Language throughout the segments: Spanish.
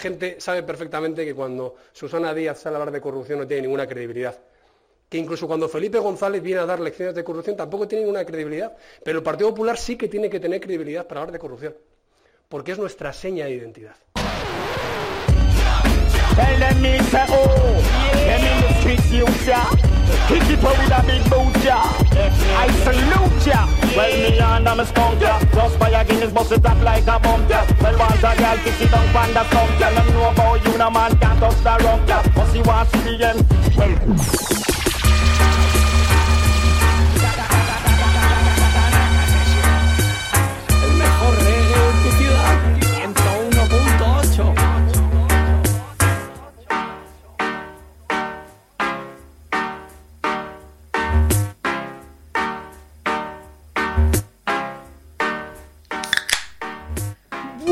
gente sabe perfectamente que cuando Susana Díaz sale a hablar de corrupción no tiene ninguna credibilidad. Que incluso cuando Felipe González viene a dar lecciones de corrupción tampoco tiene ninguna credibilidad. Pero el Partido Popular sí que tiene que tener credibilidad para hablar de corrupción. Porque es nuestra seña de identidad. Them me say oh, them in the streets you ya. Hit it up with a big boot ya. I salute ya. Well me under me skunk ya. Just by a Guinness bust it up like a bump ya. Well once a girl kick it down pan the skunk ya. Them know about you no man can't touch the rump ya. But see what see the end. Well.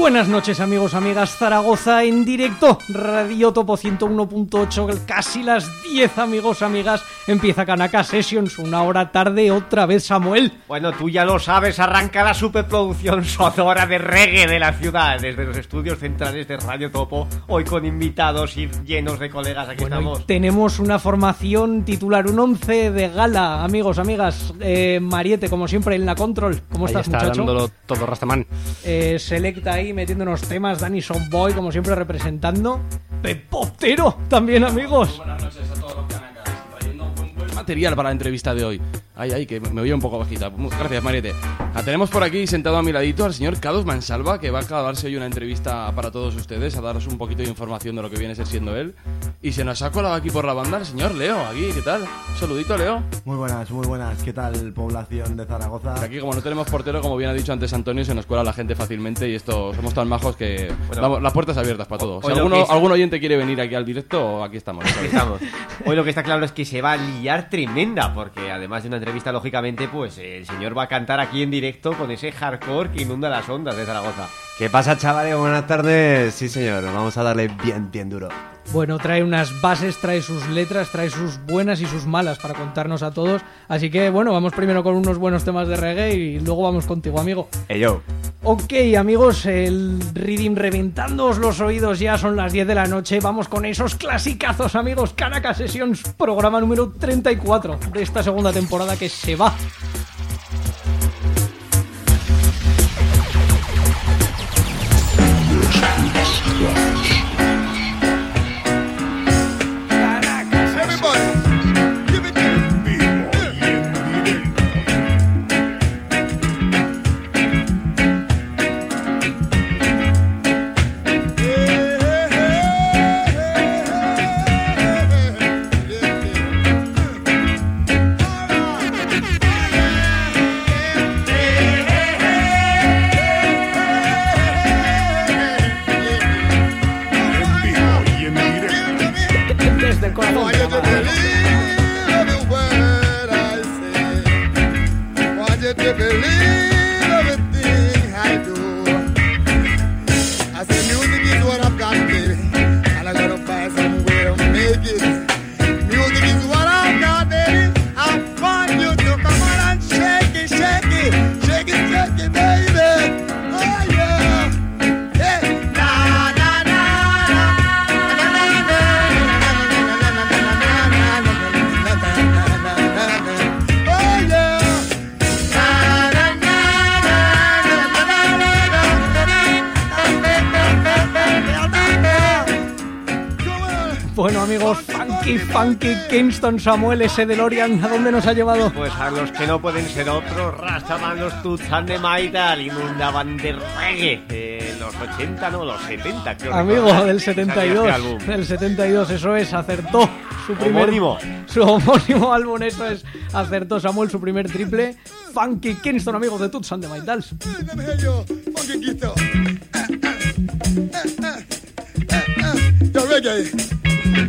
Buenas noches amigos, amigas, Zaragoza en directo, Radio Topo 101.8, casi las 10 amigos, amigas, empieza Kanaka Sessions, una hora tarde otra vez Samuel. Bueno, tú ya lo sabes, arranca la superproducción sonora de reggae de la ciudad, desde los estudios centrales de Radio Topo, hoy con invitados y llenos de colegas, aquí Bueno, estamos. tenemos una formación titular, un 11 de gala, amigos, amigas, Eh, Mariette, como siempre, en la control, ¿cómo Ahí estás está muchacho? dándolo todo Rastaman. Eh, selecta ahí metiendo unos temas, Dani Sonboy, como siempre representando, Pepotero también, amigos. Buenas noches a todos los canacas, trayendo un buen material para la entrevista de hoy. Ay, ay, que me oye un poco bajita. Muchas Gracias, Mariette. Ah, tenemos por aquí sentado a mi ladito al señor Carlos Mansalva, que va a darse hoy una entrevista para todos ustedes, a daros un poquito de información de lo que viene a ser siendo él. Y se nos ha colado aquí por la banda el señor Leo, aquí, ¿qué tal? Un saludito, Leo. Muy buenas, muy buenas. ¿Qué tal, población de Zaragoza? Aquí, como no tenemos portero, como bien ha dicho antes Antonio, se nos cuela la gente fácilmente y esto somos tan majos que Bueno. las puertas abiertas para todos. Si alguno, es- algún oyente quiere venir aquí al directo, aquí estamos. Aquí estamos. Hoy lo que está claro es que se va a liar tremenda, porque además de una entrevista, lógicamente, pues el señor va a cantar aquí en directo con ese hardcore que inunda las ondas de Zaragoza. ¿Qué pasa, chavales? Buenas tardes. Sí, señor. Vamos a darle bien, bien duro. Bueno, trae unas bases, trae sus letras, trae sus buenas y sus malas para contarnos a todos. Así que, bueno, vamos primero con unos buenos temas de reggae y luego vamos contigo, amigo. Hey, yo. Ok, amigos, el Reading reventándoos los oídos, ya son las 10 de la noche. Vamos con esos clasicazos, amigos. Caracas Sessions, programa número 34 de esta segunda temporada que se va. Kingston Samuel, ese DeLorean, ¿a dónde nos ha llevado? Pues a los que no pueden ser otros, Rastaman los Tutsan de Maital inundaban de reggae. Eh, los 80, no, los 70, creo. Amigo recordar, del que salió 72, este del 72, eso es, acertó su primer Homónimo. su homónimo álbum, eso es, acertó Samuel su primer triple, Funky Kingston, amigos de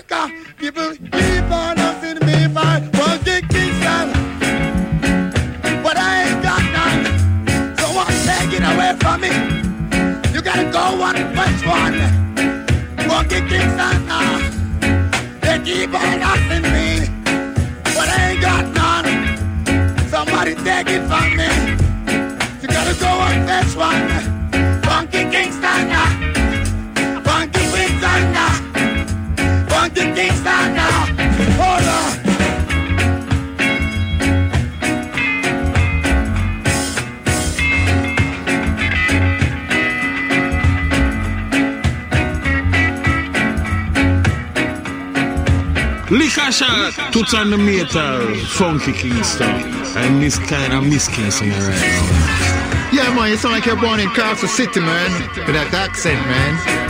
America, people keep on asking me for funky Kingston. But I ain't got none. So won't take it away from me. You gotta go on and fetch one. Funky Kingston. They keep on asking me. But I ain't got none. Somebody take it from me. Likasha, toots on the meter, funky Kingston. And this kind of Miss Kingston right now. Yeah, man, you sound like you're born in Castle City, man. With that accent, man.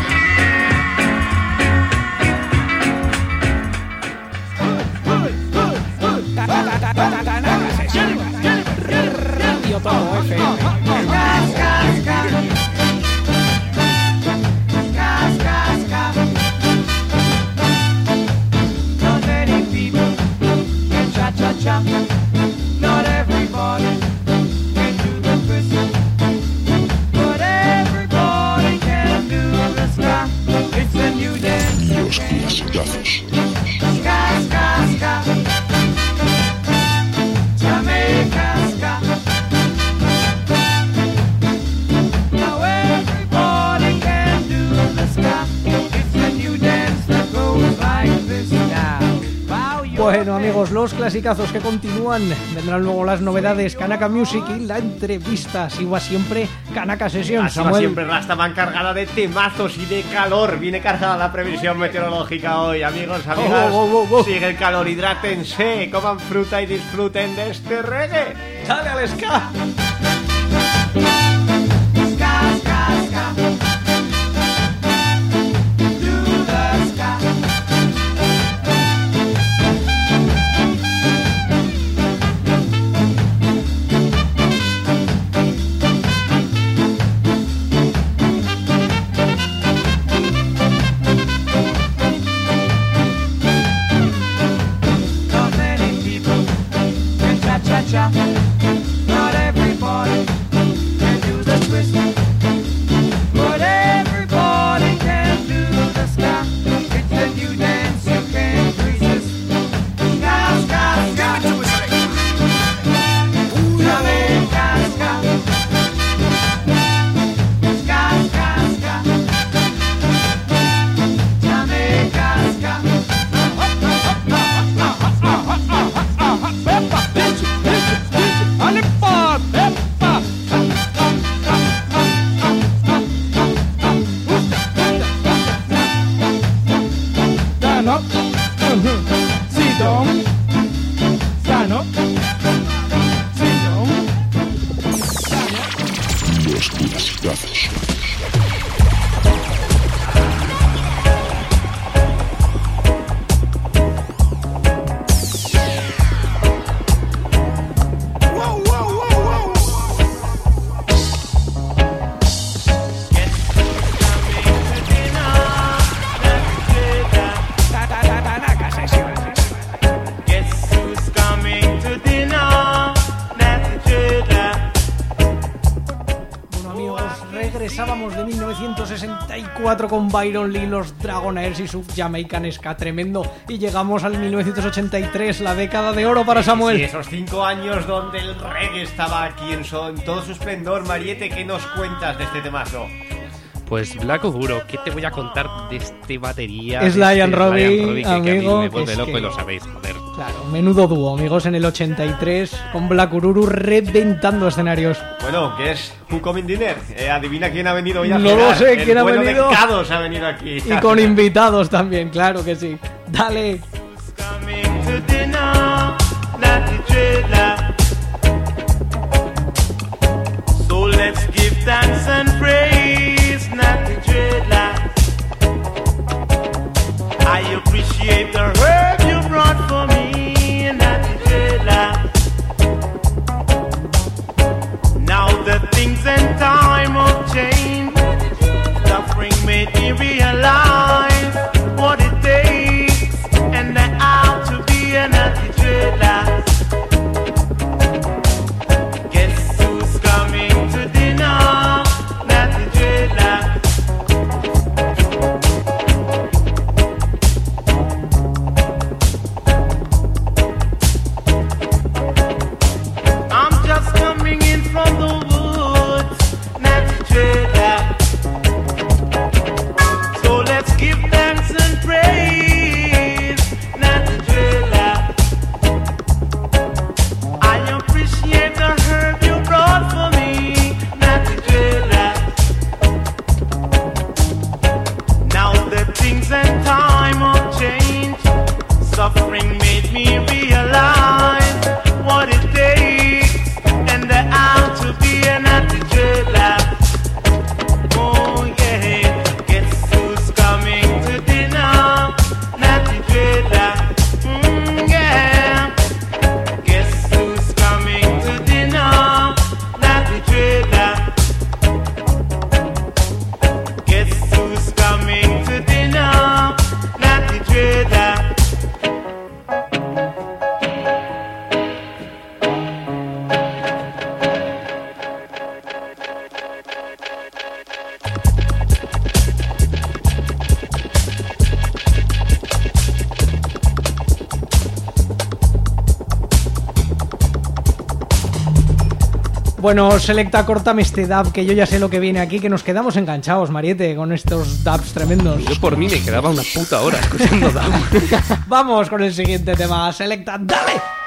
Los clasicazos que continúan Vendrán luego las novedades Kanaka Music y la entrevista Sigo a siempre Kanaka va Samuel. siempre Rastaman cargada de temazos y de calor. Viene cargada la previsión meteorológica hoy, amigos, amigas. Oh, oh, oh, oh. Sigue el calor, hidrátense, coman fruta y disfruten de este reggae. ¡Dale al ska, de 1964 con Byron Lee, los Dragonaires y su Jamaican Ska tremendo y llegamos al 1983, la década de oro para Y Samuel. esos cinco años donde el reggae estaba aquí en, todo su esplendor. Mariette, ¿qué nos cuentas de este temazo? Pues Black Oguro, ¿qué te voy a contar de este batería? Es de este Lion Robbie, Lion Robbie, que- que, a mí amigo, me vuelve es loco que- y lo sabéis, joder. Claro, menudo dúo, amigos, en el 83 con Black Ururu reventando escenarios. Bueno, ¿qué es Who Coming Dinner? Eh, adivina quién ha venido hoy a No lo sé, El ¿quién ha bueno venido? de ha venido aquí. Y con invitados también, claro que sí. Dale. So let's give thanks and praise, I appreciate the herb you brought for me and. Now the things and time of change, suffering made me realize. Bueno, Selecta, córtame este dub, que yo ya sé lo que viene aquí, que nos quedamos enganchados, Mariette, con estos dubs tremendos. Yo por mí me quedaba una puta hora escuchando Dab. Vamos con el siguiente tema, Selecta, dale.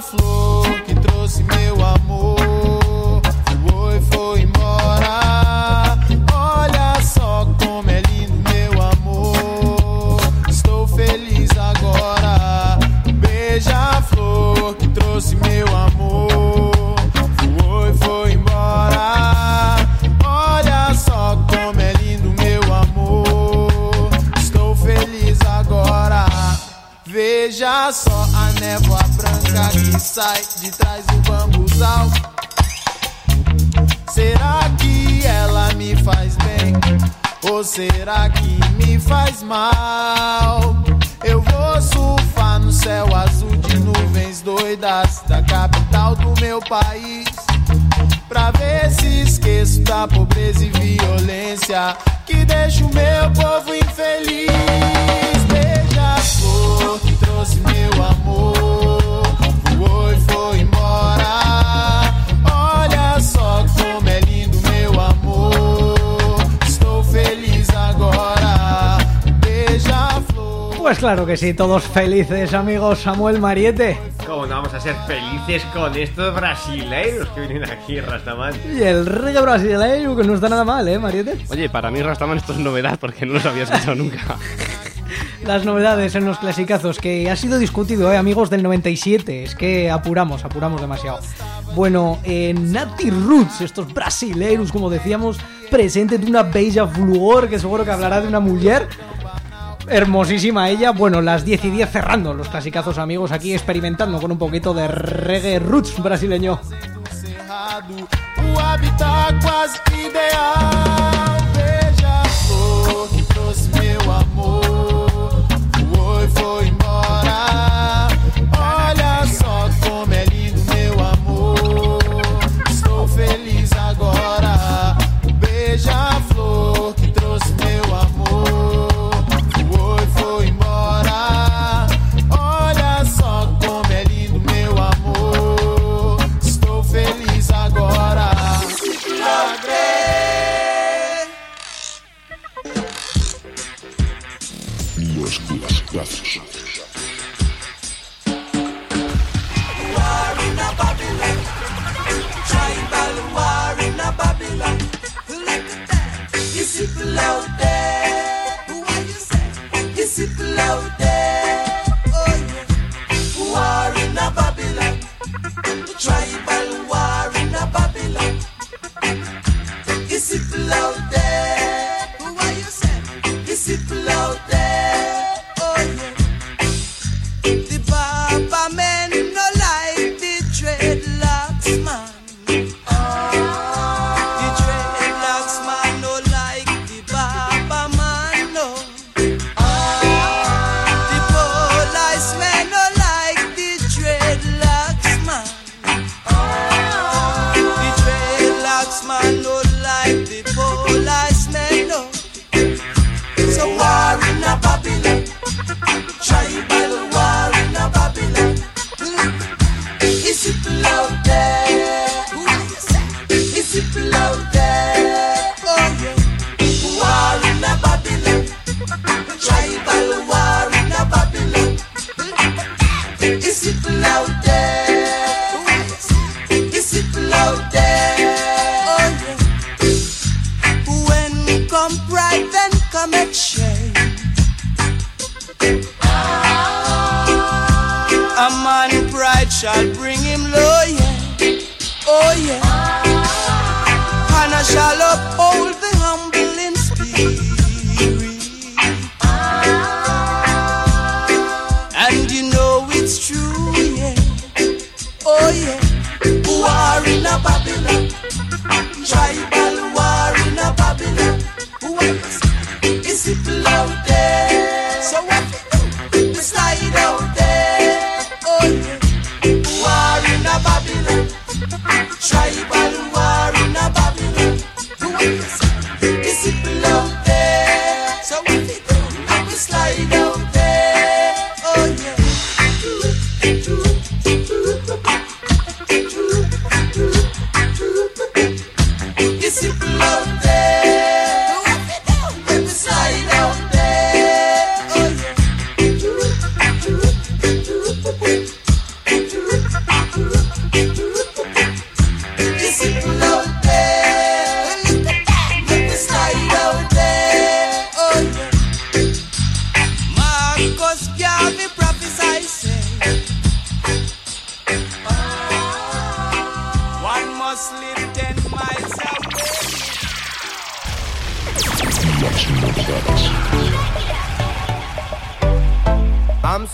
flor. Sai de trás do bambuzal. Será que ela me faz bem? Ou será que me faz mal? Eu vou surfar no céu azul de nuvens doidas da capital do meu país. Pra ver se esqueço da pobreza e violência que deixa o meu povo infeliz. Beija-flor que trouxe meu amor, Pues claro que sí, todos felices, amigos Samuel Mariette. ¿Cómo no vamos a ser felices con estos brasileiros que vienen aquí, Rastaman? Y el reggae brasileño, que no está nada mal, ¿eh, Mariette? Oye, para mí Rastaman esto es novedad porque no los había escuchado nunca. Las novedades en los clasicazos, que ha sido discutido, ¿eh, amigos del 97. Es que apuramos, apuramos demasiado. Bueno, en Nati Roots, estos brasileiros, como decíamos, presenten una bella flor, que seguro que hablará de una mujer. Hermosísima ella. Bueno, las 10 y 10 cerrando los clasicazos, amigos, aquí experimentando con un poquito de reggae roots brasileño. People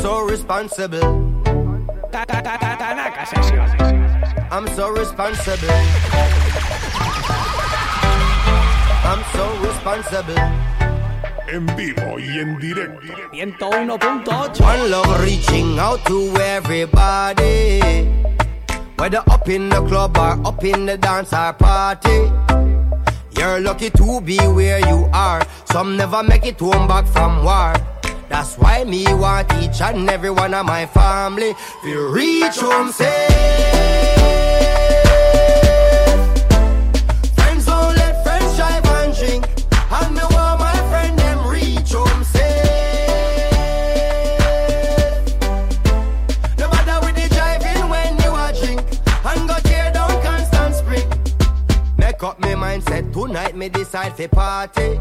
so responsible. I'm so responsible. I'm so responsible. En vivo y en directo. 101.8. One love reaching out to everybody. Whether up in the club or up in the dance or party. You're lucky to be where you are. Some never make it home back from war. That's why me want each and every one of my family to reach home safe. Friends don't let friends drive and drink. And me want my friend them reach home safe. No matter with the driving when you a drink. And go tear down constant spring. Make up my mindset tonight me decide to party.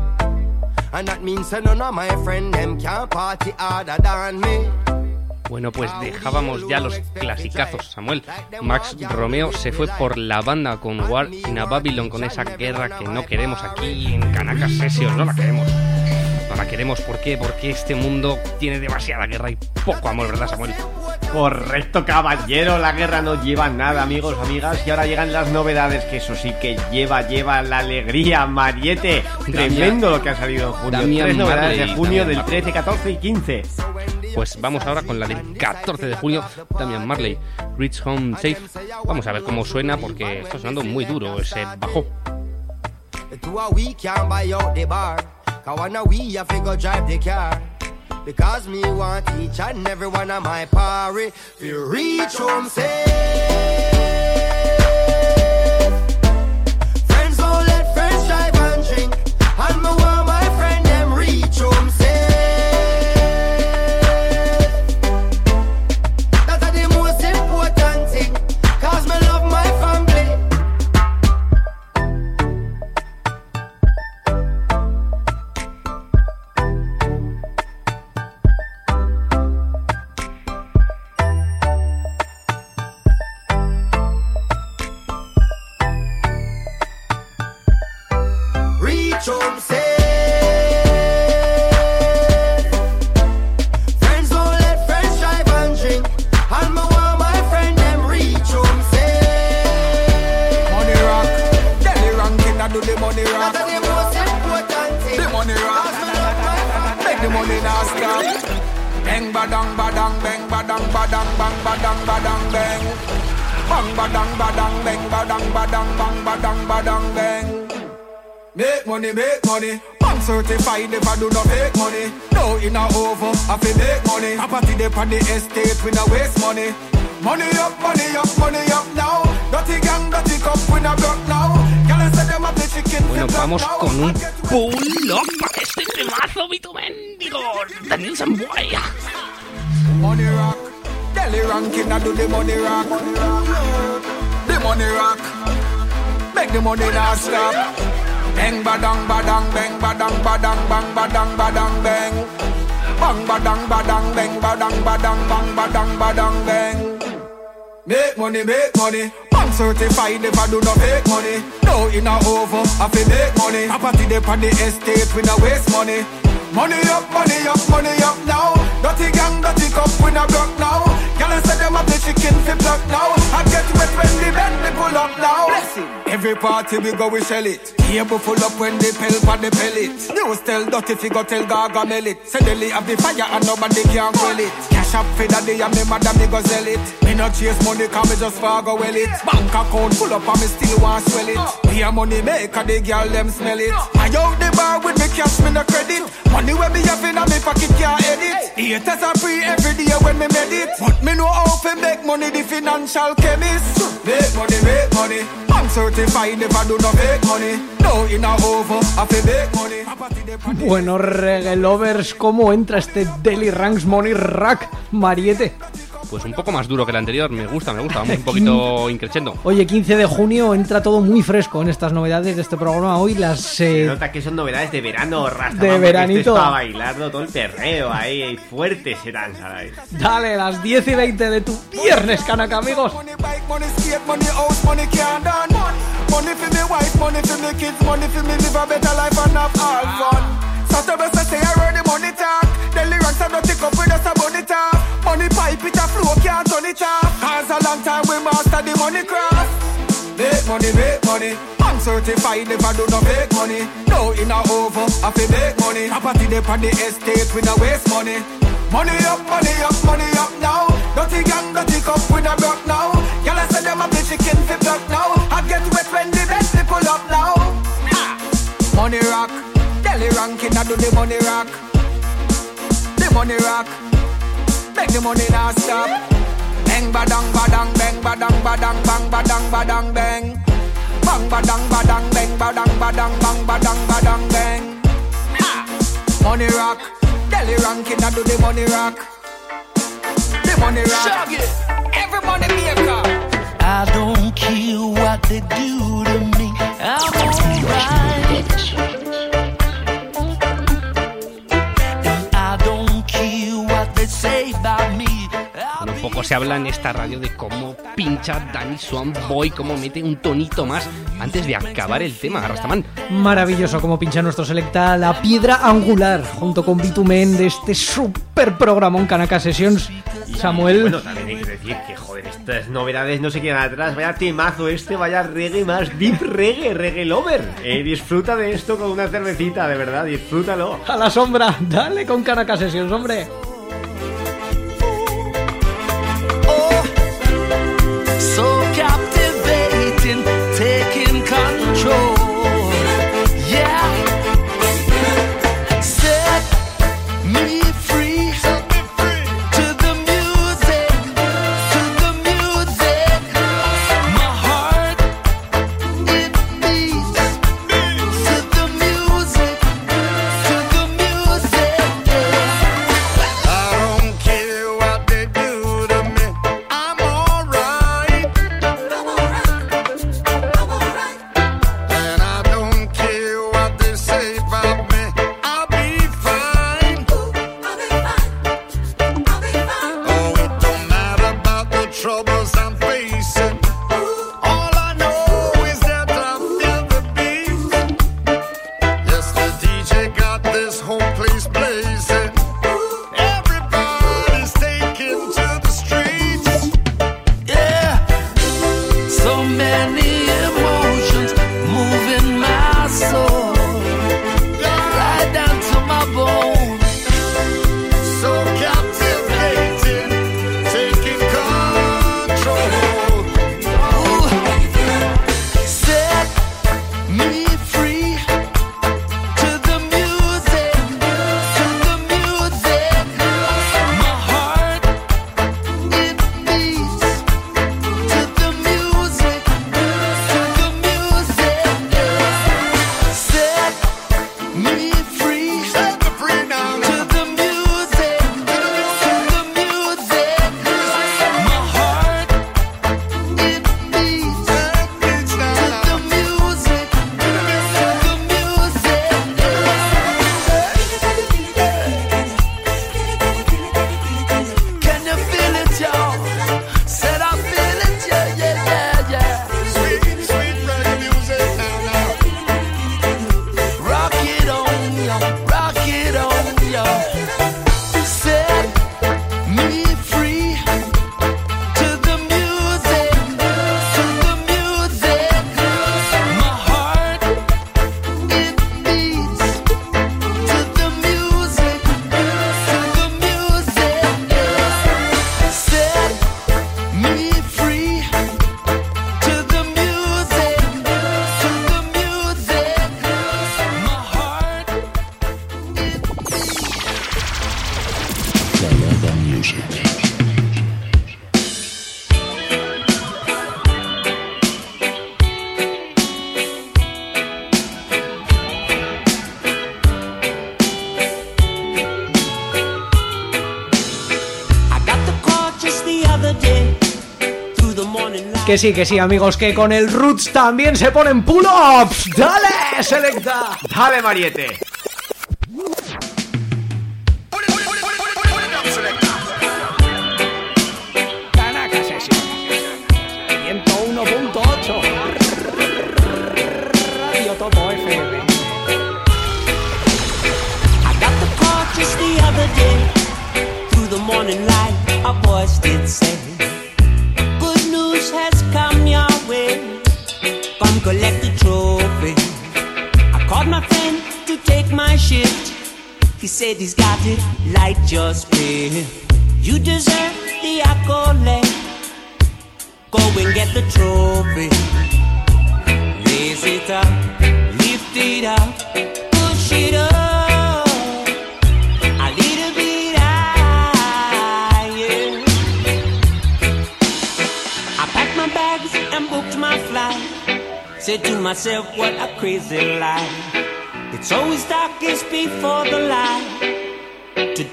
Bueno, pues dejábamos ya los clasicazos, Samuel. Max Romeo se fue por la banda con War in a Babylon, con esa guerra que no queremos aquí en Canacas Sessions, no la queremos. No la queremos, ¿por qué? Porque este mundo tiene demasiada guerra y poco amor, ¿verdad, Samuel? Correcto, caballero, la guerra no lleva nada, amigos, amigas. Y ahora llegan las novedades, que eso sí que lleva, lleva la alegría, Mariete. Tremendo lo que ha salido en junio. Damian Tres novedades Marley, de junio Damian del 13, 14 y 15. Pues vamos ahora con la del 14 de junio, Damian Marley, Reach Home Safe. Vamos a ver cómo suena porque está sonando muy duro ese bajo. Cause one a we have to drive the car. Because me want each and every one of my party to reach home safe. I fi make money. Property dey on the estate, we no waste money. Money up, money up, money up now. Dirty gang, dirty cup, we no broke now. Girl, I say them a play chicken Bueno, vamos now. con un pull up para este temazo, Vito Mendigo. Daniel Sambuaya. Money rock, Delhi ranking, I do the money rock. The money rock, make the money not stop. Bang badang badang bang badang badang bang badang badang bang. Bang badang badang bang badang badang bang badang badang bang. Make money, make money. Man certified, never do no fake money. No in a over, I fi make money. Property dey on the estate, we no waste money. Money up, money up, money up now. Dirty gang, dirty cup, we no broke now. I say them a play chicken fi block now. I get wet when the Bentley pull up now. Every party we go, we shell it. Table full up when they pell for the pellet. News tell dirty fi go tell Gaga mail it. They have the fire and nobody can quell it. Cash up for daddy and me madam me go sell it. Me no chase money, cause me just forgo well it. Bank account full up and me still want swell it. Me a money maker, the girl them smell it. I out the bar with me cash, me no credit. Money where me have in me pocket can't edit. The haters are free every day when me made it. But me know how to make money, the financial chemist. Make money, make money. Bueno, reggae lovers, ¿cómo entra este Daily Ranks Money Rack, Mariette? Pues un poco más duro que el anterior, me gusta, me gusta, vamos un poquito increchendo. Oye, 15 de junio entra todo muy fresco en estas novedades de este programa. Hoy las... Se eh, nota que son novedades de verano, Rasta. De veranito. Para bailarlo todo el perreo ahí, ahí fuerte serán, ¿sabes? Dale, las 10 y 20 de tu viernes, canaca, amigos. Bike money, for me wife, money for me kids, money for me live a better life and have all fun. Saturday say I heard the money talk. Delhi ranks are not take up with us a money talk. Money pipe it a flow, can't turn it off. Cause a long time we master the money craft. Make money, make money. Man certified, never do no fake money. No in a over, I fi make money. Property dey on the estate, we no waste money. Money up, money up, money up now. Dirty gang, dirty cup, we no broke now. Girl, I say them a play chicken fi block now. I get wet when the Bentley pull up now. Ha! Money rock, Delhi ranking, I do the money rock. The money rock, make the money not stop. Bang badang badang bang badang badang bang badang badang bang. Bang badang badang bang badang badang bang badang badang bang. Ha! Money rock, Delhi ranking, I do the money rock. The money rock. Every money maker. I don't care what they do to me. Poco se habla en esta radio de cómo pincha Danny Swan Boy, cómo mete un tonito más antes de acabar el tema, Rastaman. Maravilloso como pincha nuestro selecta la piedra angular junto con Bitumen de este super programón Kanaka Sessions. Samuel. Bueno, también hay que decir que, joder, estas novedades no se quedan atrás. Vaya temazo este, vaya reggae más deep reggae, reggae lover. Eh, disfruta de esto con una cervecita, de verdad, disfrútalo. A la sombra, dale con Kanaka Sessions, hombre. Control. Que sí, que sí, amigos, que con el Roots también se ponen pull-ups. ¡Dale, selecta! ¡Dale, Mariette!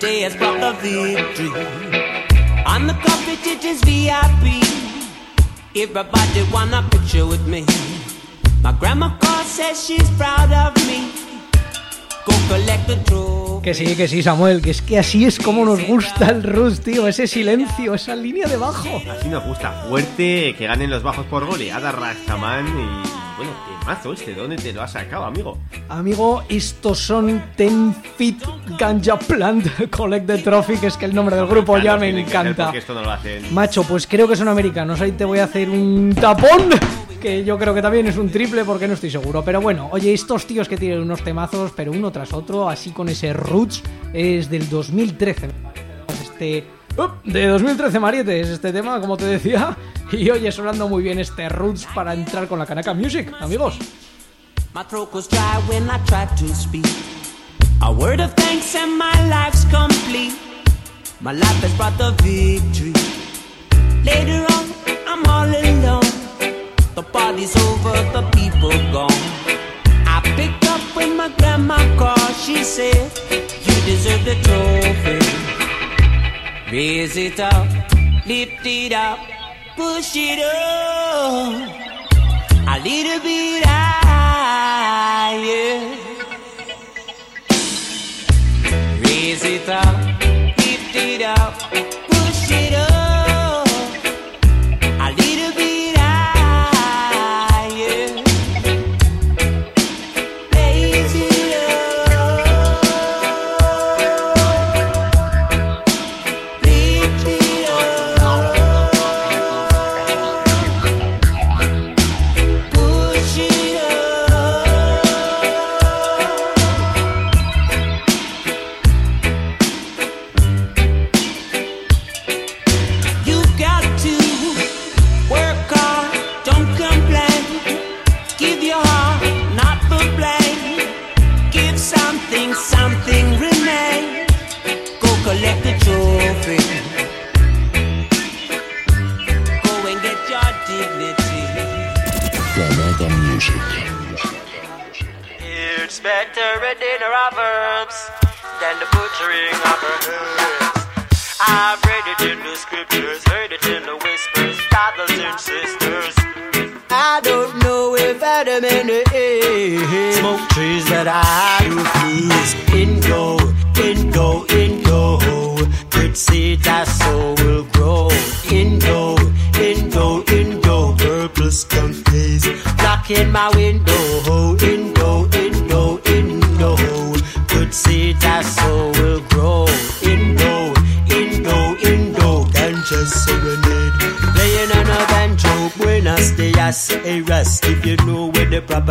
Today has brought the victory. On the carpet, it is VIP. Everybody want a picture with me. My grandma call says she's proud of me. Go collect the trophy. Que sí, que sí, Samuel, que es que así es como nos gusta el Roots, tío, ese silencio, esa línea de bajo. Así nos gusta, fuerte, que ganen los bajos por goleada, Rastaman y... Bueno, qué mazo este, ¿dónde te lo has sacado, amigo? Amigo, estos son Ten Feet Ganja Plant Collect the Trophy, que es que el nombre del grupo ya me encanta. Porque esto no lo hacen... Macho, pues creo que son americanos. Ahí te voy a hacer un tapón. Que yo creo que también es un triple porque no estoy seguro. Pero bueno, oye, estos tíos que tienen unos temazos, pero uno tras otro, así con ese Roots, es del 2013. Este. De 2013, Mariette, es este tema, como te decía. Y oye, sonando muy bien este Roots para entrar con la Kanaka Music, amigos. My throat was dry when I tried to speak. A word of thanks and my life's complete. My life has brought the victory. Later on, I'm all alone. The party's over, the people gone. Raise it up, lift it up, push it up. A little bit higher. Raise it up, lift it up,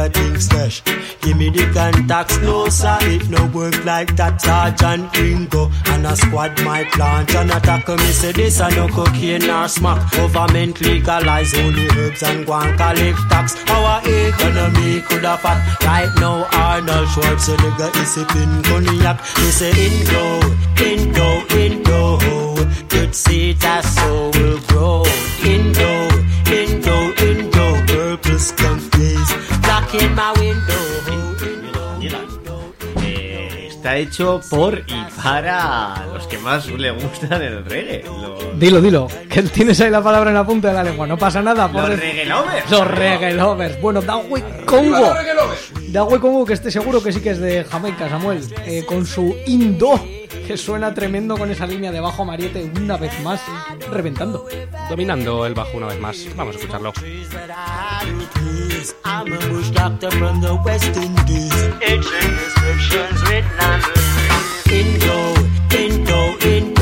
things stash. Give me the contacts, no sir, it no work like that. Sergeant Ringo and a squad my plant and attack me say this a no cocaine or smack. Government legalize only herbs and go and collect tax. Our economy could have fat. Right now Arnold Schwarzenegger is sipping cognac. They say Indo, Indo, Indo, good seed that soul will grow. Está hecho por y para los que más le gustan el reggae. Los, Dilo, dilo, que tienes ahí la palabra en la punta de la lengua, no pasa nada. los por- reggae lovers. Los reggae lovers. Bueno, Dawei Congo. Dawei Congo, que este seguro que sí que es de Jamaica, Samuel. eh, con su Indo, que suena tremendo con esa línea de bajo mariete una vez más, reventando. Dominando el bajo una vez más. Vamos a escucharlo. I'm a bush doctor from the West Indies. Ancient inscriptions written on the Indo, Indo, Indo.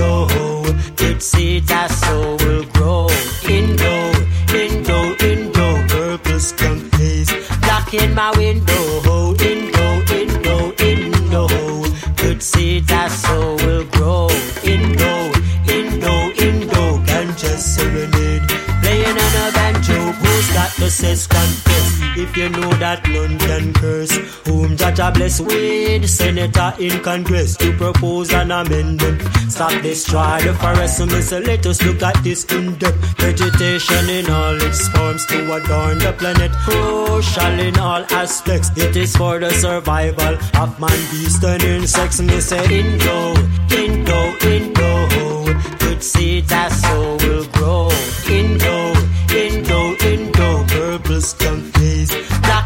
You know that none can curse. Whom Jaja bless with Senator in Congress to propose an amendment. Stop destroy the forest. So, Mister, let us look at this in depth. Vegetation in all its forms to adorn the planet. Oh, Crucial in all aspects. It is for the survival of man, beast, and insects. Me say, Indo, Indo, Indo. Good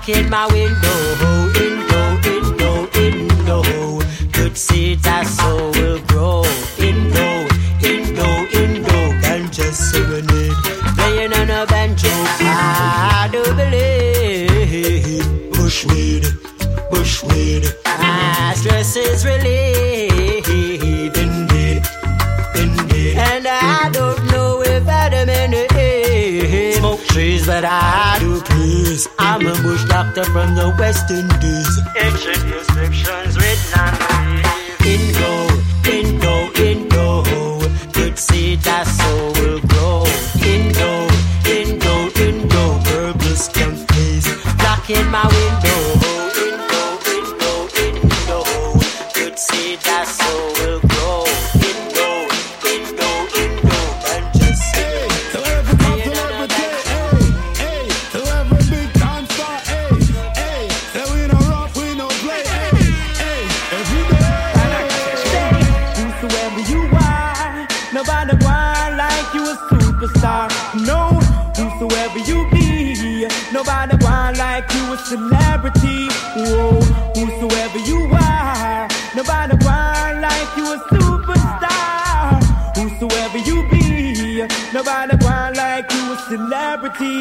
blocking my window. Indo, Indo, Indo. Good seeds our soul will grow. Indo, Indo, Indo. Ganja serenade playing on a banjo. I do believe bushweed, bushweed. Ah, stress is relieved indeed, indeed. And I don't know if smoke trees, but I do. I'm a bush doctor from the West Indies. Ancient prescriptions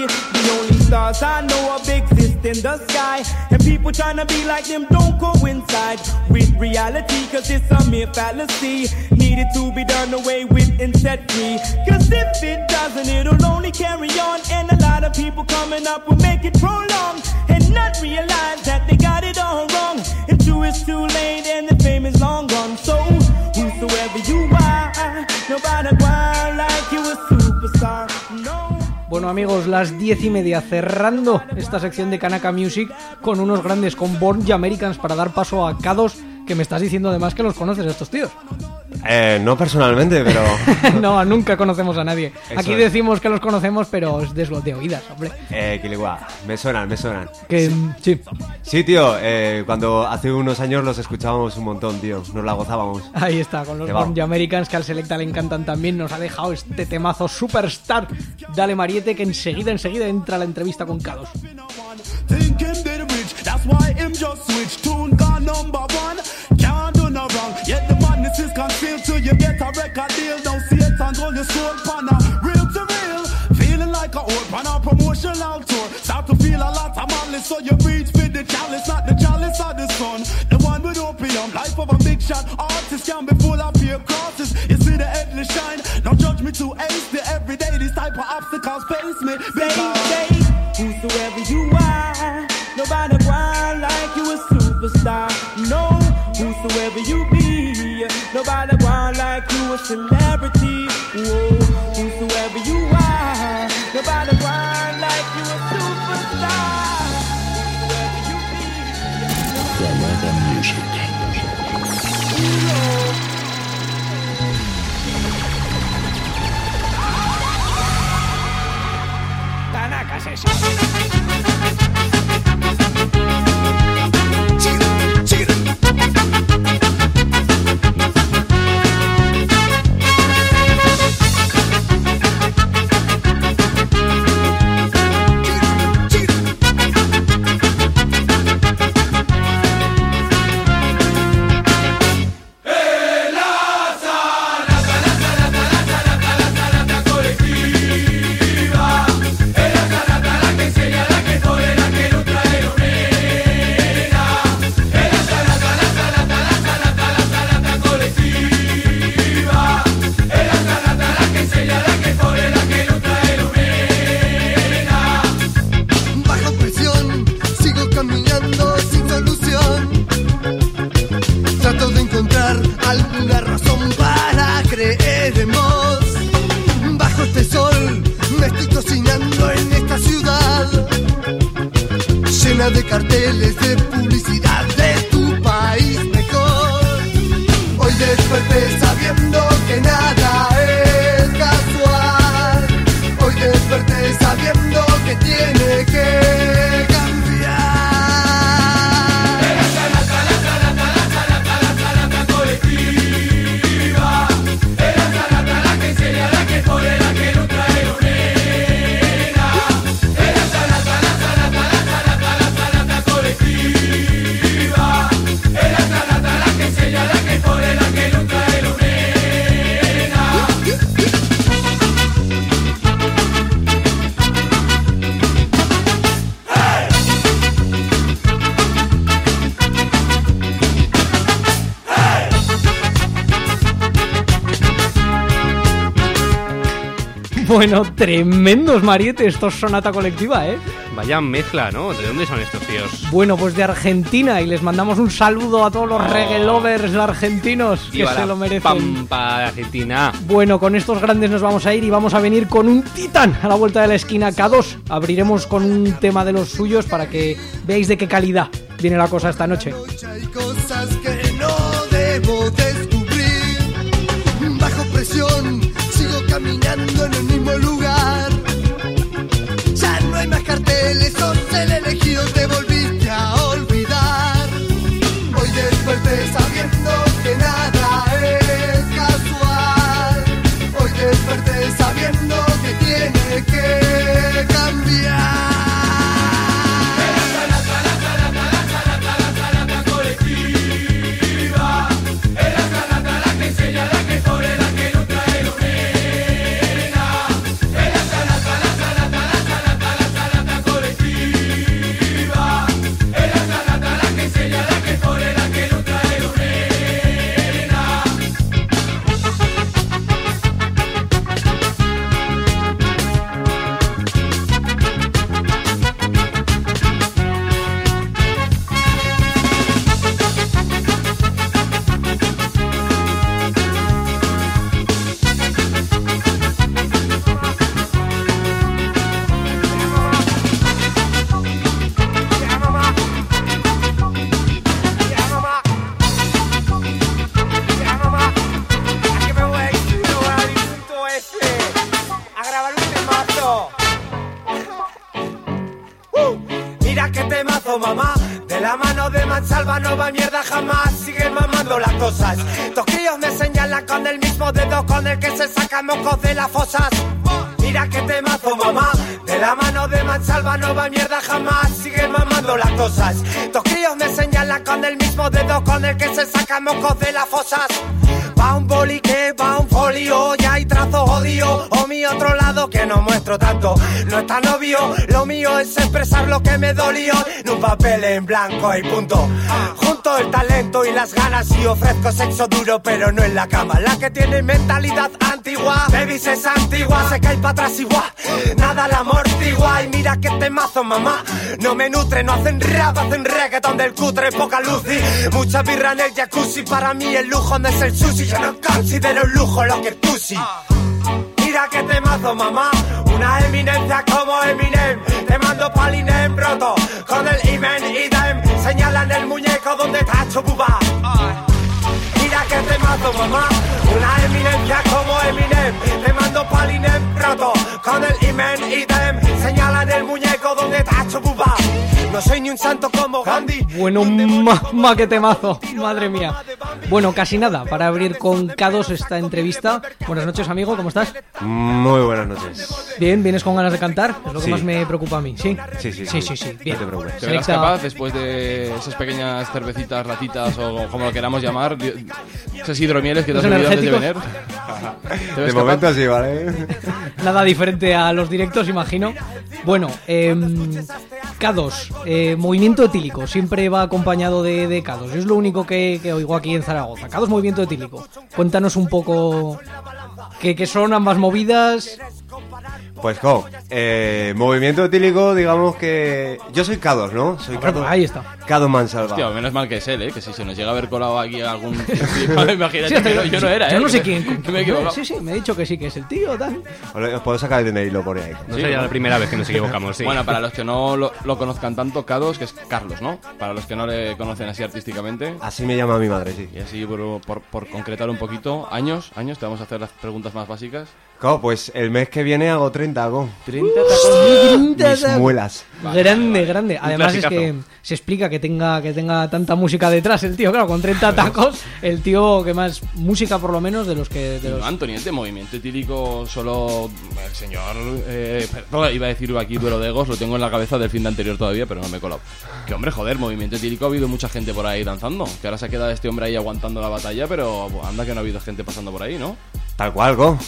The only stars I know of exist in the sky, and people trying to be like them don't coincide with reality, cause it's a mere fallacy. Needed to be done away with and set free. Cause if it doesn't, it'll only carry on, and a lot of people coming up will make it prolong and not realize that they got it all wrong. True, it's too late, and the Bueno amigos, las diez y media cerrando esta sección de Kanaka Music con unos grandes con Born Americans para dar paso a K2 que me estás diciendo además que los conoces estos tíos. Eh, no personalmente, pero. no, nunca conocemos a nadie. Eso Aquí es. decimos que los conocemos, pero es de, de oídas, hombre. Eh, Kiligua, me suenan, me suenan. Que sí. Sí, tío, eh, cuando hace unos años los escuchábamos un montón, tío. Nos la gozábamos. Ahí está, con los. Born Americans que al Selecta le encantan también. Nos ha dejado este temazo Superstar. Dale Mariette que enseguida, enseguida entra la entrevista con K2. Think him did rich, that's why him just switch. Tune gone number one, can't do no wrong. Yet the madness is concealed till you get a record deal. Now Satan's on your soul, pana, real to real. Feeling like a old pan a promotional tour. Start to feel a lot of malice, so you reach for the chalice, not the chalice of the sun. The one with opium, life of a big shot artist can be full of peer crosses. You see the headless shine, don't judge me too hasty. Every day these type of obstacles face me. Say, whosoever you are, nobody want like you a superstar. No, whosoever you be, like you a celebrity. Bueno, tremendos marietes, estos sonata colectiva, ¿eh? Vaya mezcla, ¿no? ¿De dónde son estos tíos? Bueno, pues de Argentina y les mandamos un saludo a todos los reggae lovers argentinos que Viva se la lo merecen. Pampa de Argentina. Bueno, con estos grandes nos vamos a ir y vamos a venir con un titán a la vuelta de la esquina K2. Abriremos con un tema de los suyos para que veáis de qué calidad viene la cosa esta noche. Hay cosas que no debo descubrir. Caminando en el mismo lugar. El que se sacan mocos de las fosas. Mira qué temazo, mamá. De la mano de Mansalva no va mierda jamás. Siguen mamando las cosas. Toquillos me señalan con el mismo dedo con el que se sacan mocos de las fosas. Va un boli que va que no muestro tanto. No es tan obvio, lo mío es expresar lo que me dolió en un papel en blanco y punto. Junto el talento y las ganas y ofrezco sexo duro, pero no en la cama. La que tiene mentalidad antigua, baby es antigua, se cae para atrás igual. Nada la amortigua y mira que temazo, mamá. No me nutre, no hacen rap, hacen reggaeton del cutre, poca luz y mucha birra en el jacuzzi. Para mí el lujo no es el sushi, yo no considero un lujo lo que sí. Mira que temazo, mamá. Una eminencia como Eminem. Te mando palinem broto con el imen y dem. Señalan el muñeco donde tacho buba. Mira que temazo, mamá. Una eminencia como Eminem. Te mando palinem broto con el imen y dem. Señalan el muñeco donde tacho buba. No soy ni un santo como Gandhi. Bueno, ma, ma, qué temazo, madre mía. Bueno, casi nada, para abrir con K2 esta entrevista. Buenas noches, amigo, ¿cómo estás? Muy buenas noches. Bien, ¿vienes con ganas de cantar? Es lo que Sí. más me preocupa a mí, ¿sí? Sí, sí, Sí, sí. sí, sí, bien. No te preocupes. ¿Te verás capaz después de esas pequeñas cervecitas, latitas o como lo queramos llamar, esos hidromieles que te has bebido antes de venir? energéticos. ¿Te ves De momento capaz? sí, ¿vale? Nada diferente a los directos, imagino. Bueno, em, K2, eh, movimiento etílico, siempre va acompañado de, de K2. Es lo único que, oigo aquí en Zaragoza. K2, movimiento etílico. Cuéntanos un poco qué, qué son ambas movidas. Pues, co, eh, movimiento etílico, digamos que. Yo soy K2, ¿no? Soy Hombre, K2. pues ahí está. K2 Mansalva. Hostia, menos mal que es él, ¿eh? Que si se nos llega a haber colado aquí algún... Imagínate Sí, no- yo no era, ¿eh? Yo no sé quién. Que me he equivocado. Sí, sí, me ha dicho que sí, que es el tío, tal. Os puedo sacar el DNI por ahí. No sería la primera vez que nos equivocamos, sí. Bueno, para los que no lo, lo conozcan tanto, K2, que es Carlos, ¿no? Para los que no le conocen así artísticamente. Así me llama mi madre, sí. Y así, por, por- por concretar un poquito, años, años, te vamos a hacer las preguntas más básicas. Co, pues el mes que viene hago 30, co. 30 Mis muelas. Grande, grande. Además es que se explica que tenga, que tenga tanta música detrás el tío, claro, con 30 tacos, el tío que más música por lo menos de los que... De los... No, Anthony, este movimiento etílico solo el señor... Eh, perdón, iba a decir aquí duelo de egos, lo tengo en la cabeza del fin de anterior todavía, pero no me he colado. Que hombre, joder, movimiento etílico ha habido mucha gente por ahí danzando. Que ahora se ha quedado este hombre ahí aguantando la batalla, pero anda que no ha habido gente pasando por ahí, ¿no? Tal cual, co.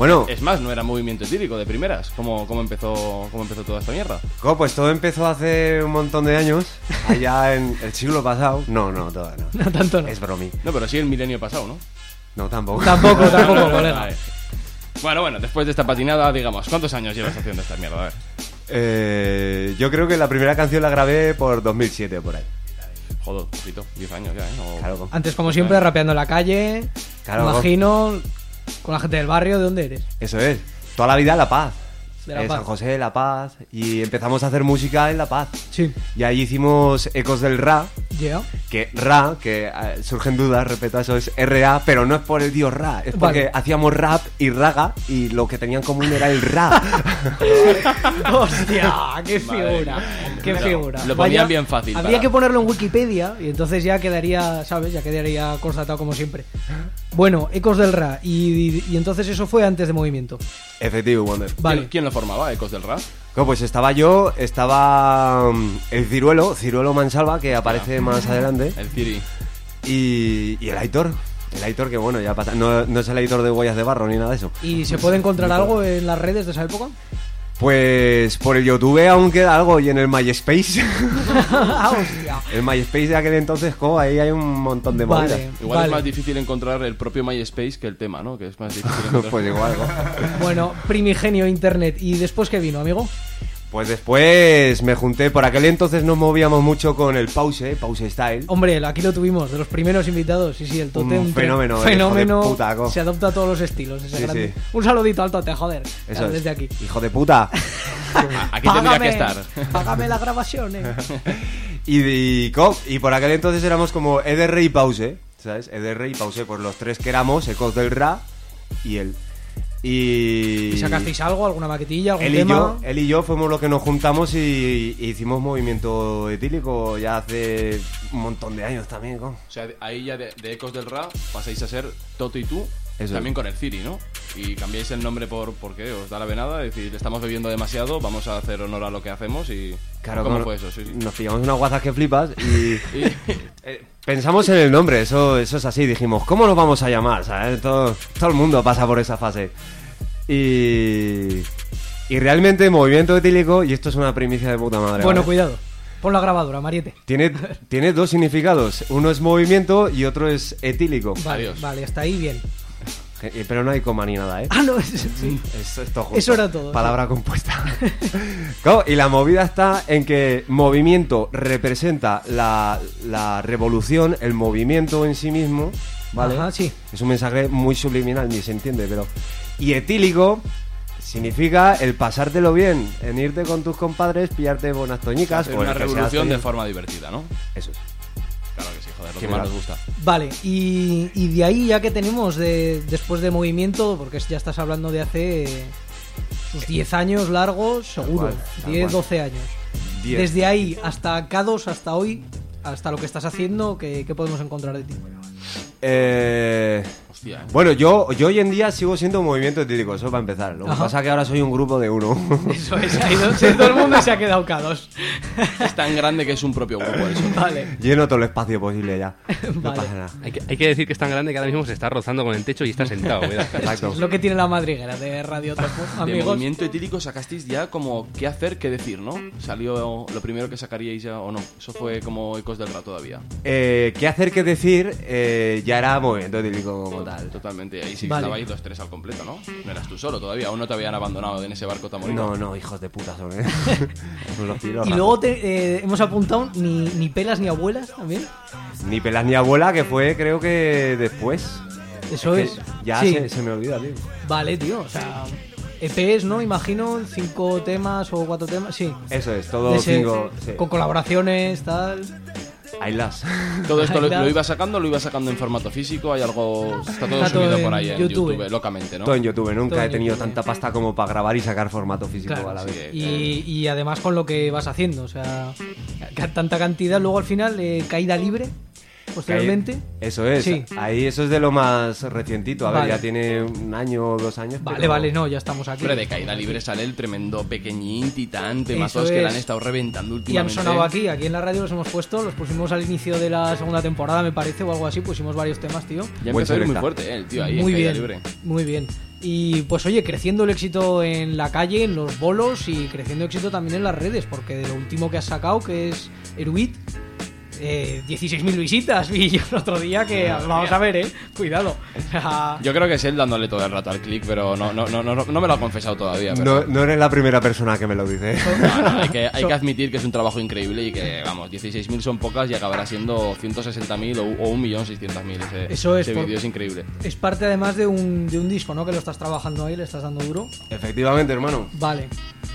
Bueno, Es más, no era movimiento etílico de primeras. ¿Cómo, cómo, empezó, cómo empezó toda esta mierda? co, pues todo empezó hace un montón de años, allá en el siglo pasado. No, no, todavía no. No, tanto no. Es bromi. No, pero sí el milenio pasado, ¿no? No, tampoco. Tampoco, tampoco, colega. Vale. Bueno, bueno, después de esta patinada, digamos, ¿cuántos años llevas haciendo esta mierda? A ver. Eh, yo creo que la primera canción la grabé por 2007, por ahí. Joder, poquito, 10 años ya, ¿eh? O- Claro. Antes, como siempre, rapeando en la calle. Claro. Imagino, con la gente del barrio, ¿de dónde eres? Eso es. Toda la vida La Paz. De La Eh, Paz. San José, La Paz. Y empezamos a hacer música en La Paz. Sí. Y ahí hicimos Ecos del Ra. Ya. Que Ra, que eh, surgen dudas respecto a eso, es RA, pero no es por el dios Ra, es porque Vale. hacíamos rap y raga y lo que tenían en común era el Ra. ¡Hostia! ¡Qué figura! ¡Qué Lo- figura! lo ponían bien fácil Habría para- que ponerlo en Wikipedia y entonces ya quedaría, ¿sabes? Ya quedaría constatado como siempre. Bueno, Ecos del Ra. Y, y entonces eso fue antes de movimiento. Efectivo, Wonder. Vale. ¿Quién, lo formaba? ¿Ecos del rap? No, pues estaba yo, estaba mm, el Ciruelo, Ciruelo Mansalva, que aparece más adelante. El Ciri. Y, y el Aitor. El Aitor, que bueno, ya pasa. No, no es el Aitor de huellas de barro ni nada de eso. ¿Y se puede encontrar algo en las redes de esa época? Pues por el YouTube aún queda algo y en el MySpace. ah, hostia. el MySpace de aquel entonces, co, ahí hay un montón de movidas. Vale. Igual es más difícil encontrar el propio MySpace que el tema, ¿no? Que es más difícil encontrar. Pues igual, co. Bueno, primigenio internet. ¿Y después qué vino, amigo? Pues después me junté, por aquel entonces nos movíamos mucho con el Pause, Pause Style. Hombre, aquí lo tuvimos, de los primeros invitados. Sí, sí, el Tote. Un fenómeno, eh, fenómeno. hijo de puta, se adopta a todos los estilos. ese Sí, grande. sí. Un saludito al Tote, joder. Eso es. Desde aquí. Hijo de puta. Aquí tendría que estar. Págame la grabación, eh. Y, y, co, y por aquel entonces éramos como EDR y Pause, ¿sabes? EDR y Pause, pues los tres que éramos, Ecos del Ra y él. Y... ¿Y sacasteis algo, alguna maquetilla, algún Él y, yo, él y yo fuimos los que nos juntamos y, y hicimos movimiento etílico ya hace un montón de años también, co. O sea, ahí ya de, de Ecos del Rap pasáis a ser Toto y tú, Eso también es. con el Ciri, ¿no? Y cambiáis el nombre por porque os da la venada, es decir, estamos bebiendo demasiado, vamos a hacer honor a lo que hacemos y... Claro, ¿Cómo fue eso? Sí, sí. Nos pillamos unas guazas que flipas y... eh, pensamos en el nombre, eso, eso es así, dijimos, ¿cómo nos vamos a llamar? ¿sabes? Todo, todo el mundo pasa por esa fase. Y... Y realmente movimiento etílico, y esto es una primicia de puta madre. Bueno, ¿vale? cuidado. Pon la grabadora, Mariete. Tiene, tiene dos significados, uno es movimiento y otro es etílico. Vale, vale, hasta ahí bien. Eh, Pero no hay coma ni nada, ¿eh? Ah, no, es, sí. Es, esto justo. Eso era todo, Palabra compuesta. Claro, y la movida está en que movimiento representa la, la revolución, el movimiento en sí mismo, ¿vale? Ajá, sí. Es un mensaje muy subliminal, ni se entiende, pero... Y etílico significa el pasártelo bien, en irte con tus compadres, pillarte buenas toñicas. O una revolución de forma divertida, ¿no? Eso es. Claro que sí, joder, lo que más nos gusta. Vale, y, y de ahí ya que tenemos de, después de movimiento, porque ya estás hablando de hace sus 10 años largos, seguro. cual, tal 10, cual. 12 años. 10. Desde ahí hasta K2, hasta hoy, hasta lo que estás haciendo, ¿qué, qué podemos encontrar de ti? Eh, Hostia, ¿eh? Bueno, yo, yo hoy en día sigo siendo movimiento etílico, eso para empezar. Lo que Ajá. pasa es que ahora soy un grupo de uno. Eso es, ha ido todo el mundo se ha quedado K2. Es tan grande que es un propio grupo eso. Vale. Lleno todo el espacio posible ya. No Vale. pasa nada. Hay que, hay que decir que es tan grande que ahora mismo se está rozando con el techo y está sentado. mira. Exacto. Es lo que tiene la madriguera de Radio Topo, De amigos. movimiento etílico sacasteis ya como qué hacer, qué decir, ¿no? Salió lo primero que sacaríais ya o no. Eso fue como Ecos del Ra todavía. Eh, ¿Qué hacer, qué decir? Eh, ya era movimiento etílico como tal. Totalmente, ahí sí Vale. estabais los tres al completo, ¿no? No eras tú solo todavía, aún no te habían abandonado en ese barco tan bonito. No, no, hijos de puta son, ¿eh? Son los tiros Y luego te- eh, hemos apuntado ni, ni pelas ni abuelas también. Ni pelas ni abuela, que fue creo que después. Eso que es. Ya Sí. se, se me olvida, tío. Vale, tío, o sea, EPs, ¿no? Imagino, cinco temas o cuatro temas, sí. Eso es, todo ese- cinco. sí. Con colaboraciones, tal. Ahí las. Todo esto lo, iba sacando, lo iba sacando en formato físico, hay algo... Está todo Está subido por ahí en YouTube. YouTube, locamente, ¿no? Todo en YouTube, nunca Todo he en tenido YouTube. tanta pasta como para grabar y sacar formato físico Claro, a la sí, vez. Y, y además con lo que vas haciendo, o sea, tanta cantidad, luego al final, eh, caída libre, posteriormente. Ahí- eso es, Sí. ahí eso es de lo más recientito. A ver, ya tiene un año o dos años. Vale, pero- vale, no, ya estamos aquí. Hombre, de caída libre sale el tremendo pequeñín, titán, temazos que le han es. estado reventando Y han últimamente. sonado aquí, aquí en la radio los hemos puesto, los pusimos al inicio de la segunda temporada, me parece, o algo así, pusimos varios temas, tío. Ya empezó a ir muy fuerte, eh, el tío ahí, Muy en caída bien, libre. muy bien. Y pues oye, creciendo el éxito en la calle, en los bolos y creciendo éxito también en las redes, porque de lo último que has sacado, que es Eruit, eh, 16.000 visitas vi yo el otro día que vamos a ver, eh, cuidado. O sea, Yo creo que es él dándole todo el rato al click, pero no, no, no, no, no me lo ha confesado todavía. Pero... No, no eres la primera persona que me lo dice. No, no, hay, que, hay que admitir que es un trabajo increíble y que, vamos, 16.000 son pocas y acabará siendo 160.000 o, o 1.600.000. Ese, Eso es, ese por- vídeo es increíble. es parte además de un, de un disco, ¿no? Que lo estás trabajando ahí, le estás dando duro. Efectivamente, hermano. Vale.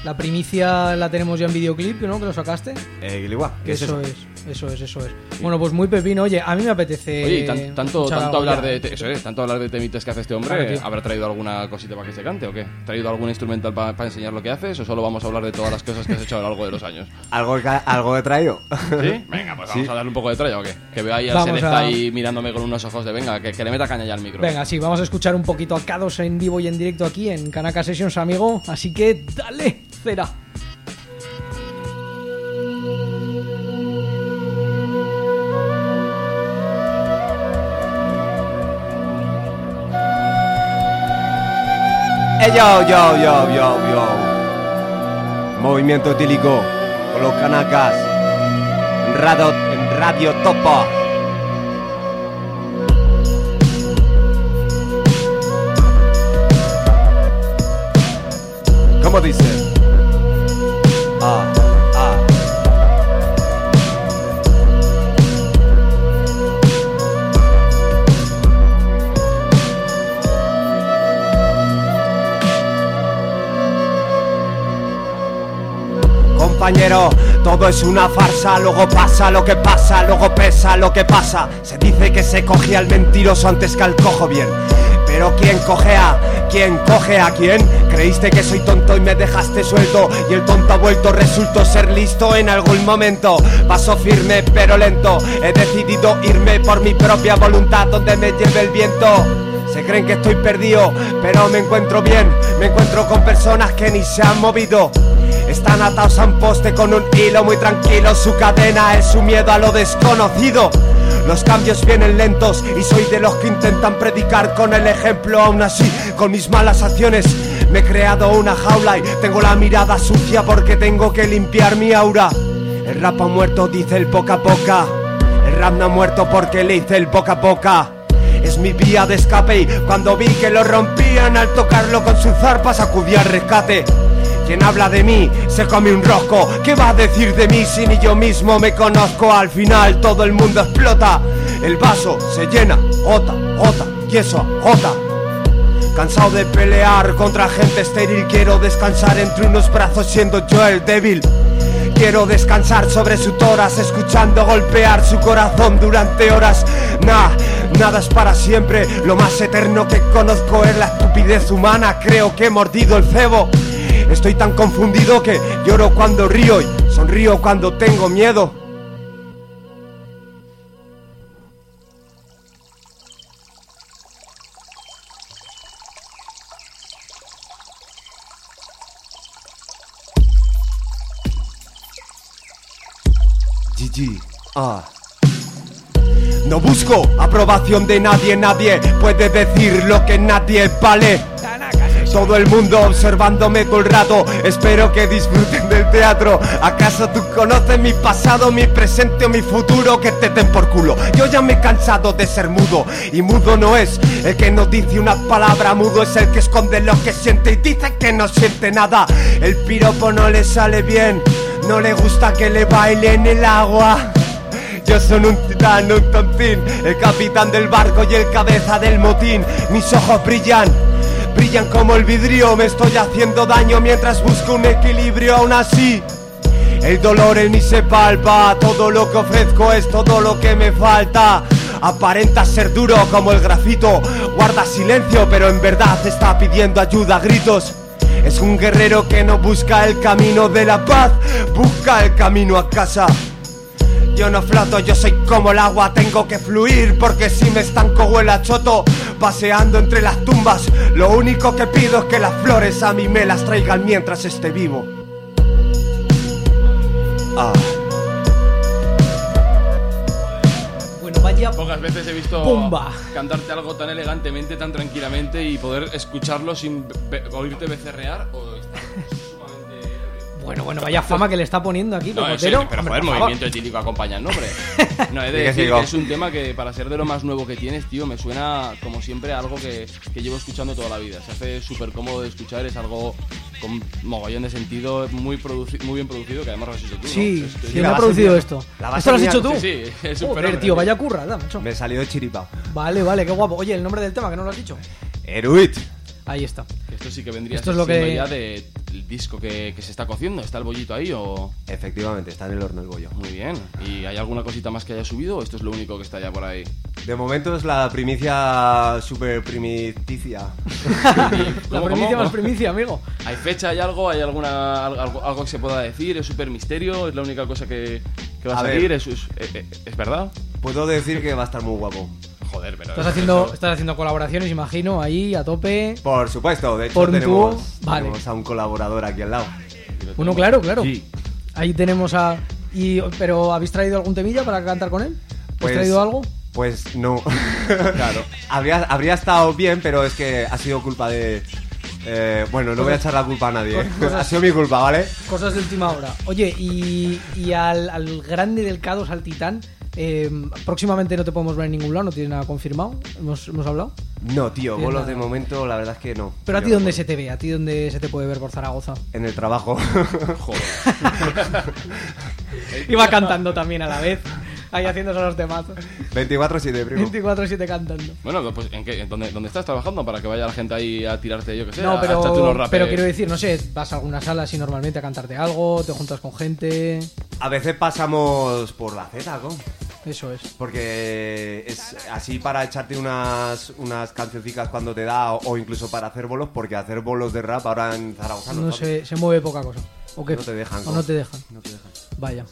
La primicia la tenemos ya en videoclip, ¿no? Que lo sacaste. Eh, Guiligua, ¿qué es eso eso? es, eso es, eso es. Bueno, pues muy pepino. Oye, a mí me apetece. Oye, y tan- tanto, tanto hablar ya. de te- eso es, tanto hablar de temitas que hace este hombre, Claro. ¿habrá traído alguna cosita para que se cante o qué? ¿Traído algún instrumental para enseñar lo que haces o solo vamos a hablar de todas las cosas que has hecho a lo largo de los años? ¿Algo, algo he traído? ¿Sí? Venga, pues Sí. vamos a darle un poco de tralla o qué? Que veo ahí al a- ahí mirándome con unos ojos de venga, que, que le meta caña ya al micro. Venga, sí, vamos a escuchar un poquito a K2 en vivo y en directo aquí en Kanaka Sessions, amigo. Así que dale, cera. Eh, yo, yo, yo, yo, yo. Movimiento etílico con los canacas. Radio, en radio Topa. ¿Cómo dice? Compañero, todo es una farsa, luego pasa lo que pasa, luego pesa lo que pasa. Se dice que se cogía al mentiroso antes que al cojo bien. Pero ¿quién coge a? ¿Quién coge a quién? Creíste que soy tonto y me dejaste suelto Y el tonto ha vuelto, resultó ser listo en algún momento Paso firme pero lento He decidido irme por mi propia voluntad donde me lleve el viento se creen que estoy perdido, pero me encuentro bien. Me encuentro con personas que ni se han movido. Están atados a un poste con un hilo muy tranquilo. Su cadena es su miedo a lo desconocido. Los cambios vienen lentos y soy de los que intentan predicar con el ejemplo. Aún así, con mis malas acciones me he creado una jaula y tengo la mirada sucia porque tengo que limpiar mi aura. El rap ha muerto, dice el poca poca. El rap no ha muerto porque le hice el poca poca. Es mi vía de escape y cuando vi que lo rompían al tocarlo con su zarpa sacudí al rescate. Quien habla de mí se come un rosco. ¿Qué va a decir de mí si ni yo mismo me conozco? Al final todo el mundo explota. El vaso se llena, gota, gota, y eso, gota. Cansado de pelear contra gente estéril, quiero descansar entre unos brazos siendo yo el débil. Quiero descansar sobre su toras, escuchando golpear su corazón durante horas. Nah, nada es para siempre. Lo más eterno que conozco es la estupidez humana. Creo que he mordido el cebo. Estoy tan confundido que lloro cuando río y sonrío cuando tengo miedo. GG. Ah. No busco aprobación de nadie, nadie puede decir lo que nadie vale. Todo el mundo observándome todo el rato. Espero que disfruten del teatro. ¿Acaso tú conoces mi pasado, mi presente o mi futuro? Que te den por culo. Yo ya me he cansado de ser mudo. Y mudo no es el que no dice una palabra. Mudo es el que esconde lo que siente y dice que no siente nada. El piropo no le sale bien. No le gusta que le baile en el agua. Yo soy un titán, un tontín, el capitán del barco y el cabeza del motín. Mis ojos brillan, como el vidrio. Me estoy haciendo daño mientras busco un equilibrio. Aún así, el dolor en mí se palpa. Todo lo que ofrezco es todo lo que me falta. Aparenta ser duro como el grafito. Guarda silencio, pero en verdad está pidiendo ayuda a gritos. Es un guerrero que no busca el camino de la paz, busca el camino a casa. Yo no floto, yo soy como el agua, tengo que fluir porque si me estanco huele a choto. Paseando entre las tumbas, lo único que pido es que las flores a mí me las traigan mientras esté vivo. Ah. Bueno, vaya. Pocas veces he visto Pumba. cantarte algo tan elegantemente, tan tranquilamente y poder escucharlo sin oírte becerrear o. Bueno, bueno, vaya fama que le está poniendo aquí, No, Pepotero. serio, pero Hombre, joder, movimiento etílico acompañando, hombre. No, he de Sí decir que es un tema que para ser de lo más nuevo que tienes, tío, me suena como siempre a algo que, que llevo escuchando toda la vida. Se hace súper cómodo de escuchar, es algo con mogollón de sentido, muy, muy bien producido, que además lo has hecho tú, ¿no? Sí, Es- es- ¿quién ha producido esto? la base ¿Esto lo has mía- hecho tú? Sí, sí, es Joder, tío, vaya currada, macho. Me salió de chiripa. Vale, vale, qué guapo. Oye, el nombre del tema, que no lo has dicho. Eruit. Ahí está. Esto sí que vendría Esto es lo que- ya del disco que, que se está cociendo. ¿Está el bollito ahí o...? Efectivamente, está en el horno el bollo. Muy bien. ¿Y hay alguna cosita más que haya subido o esto es lo único que está ya por ahí? De momento es la primicia super primiticia. La ¿Cómo, primicia cómo? más primicia, amigo. ¿Hay fecha, hay algo? ¿Hay alguna algo, algo que se pueda decir? ¿Es súper misterio? ¿Es la única cosa que, que va a, A ver. salir? ¿Es, es, eh, ¿Es verdad? Puedo decir que va a estar muy guapo. Joder, pero... Estás haciendo, estás haciendo colaboraciones, imagino, ahí a tope. Por supuesto, de hecho Por tenemos, vale. tenemos a un colaborador aquí al lado. Bueno, claro, claro. Sí. Ahí tenemos a. Y, ¿Pero habéis traído algún temilla para cantar con él? ¿Habéis Pues- traído algo? Pues no. claro. Habría, habría estado bien, pero es que ha sido culpa de... eh, bueno, no voy a echar la culpa a nadie. ¿eh? Cosas- ha sido mi culpa, ¿vale? Cosas de última hora. Oye, y, y al, al grande del Cados, al Titán, eh, próximamente no te podemos ver en ningún lado, no tienes nada confirmado. ¿Hemos, hemos hablado? No, tío, bolos nada. de momento la verdad es que no. Pero a ti dónde se te ve, a ti dónde se te puede ver por Zaragoza. En el trabajo. Iba cantando también a la vez, ahí haciéndose los temas. 24-7, primo. 24-7 cantando. Bueno, pues ¿en qué, dónde, dónde estás trabajando para que vaya la gente ahí a tirarte, yo que sé? No, a- a unos pero, pero quiero decir, no sé, vas a alguna sala así normalmente a cantarte algo, te juntas con gente. A veces pasamos por la Z, ¿no? Eso es. Porque es así para echarte unas, unas cancioncicas cuando te da o, o incluso para hacer bolos, porque hacer bolos de rap ahora en Zaragoza no, No se, se mueve poca cosa. ¿O qué? No te dejan, ¿O no te dejan? No te dejan. Vaya.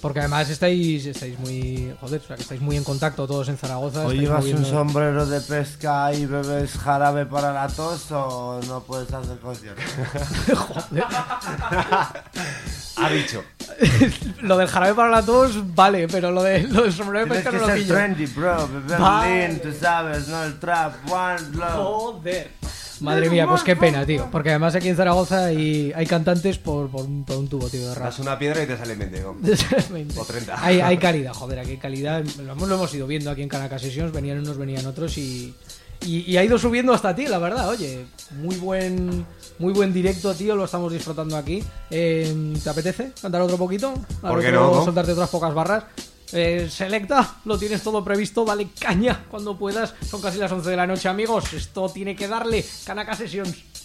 Porque además estáis, estáis muy. Joder, o sea, que estáis muy en contacto todos en Zaragoza. ¿O llevas un sombrero de pesca y bebes jarabe para la tos o no puedes hacer conciertos? ha dicho. lo del jarabe para la tos, vale, pero lo, de, lo del sombrero de Tienes pesca que no lo pillo. trendy, bro. Lean, tú sabes, ¿no? El trap, one love. Joder. Madre mía, pues qué pena, tío. Porque además aquí en Zaragoza hay, hay cantantes por, por, un, por un tubo, tío, de rap. Das una piedra y te sale 20, ¿no? o 30. Hay, hay calidad, joder, aquí hay calidad. Lo hemos, lo hemos ido viendo aquí en Caracas Sessions, venían unos, venían otros y, y, y ha ido subiendo hasta ti, la verdad. Oye, muy buen muy buen directo, tío, lo estamos disfrutando aquí. Eh, ¿Te apetece cantar otro poquito? A ¿Por qué no? Soltarte otras pocas barras. Eh, selecta, lo tienes todo previsto, dale caña cuando puedas. Son casi las 11 de la noche, amigos. Esto tiene que darle Kanaka Sessions.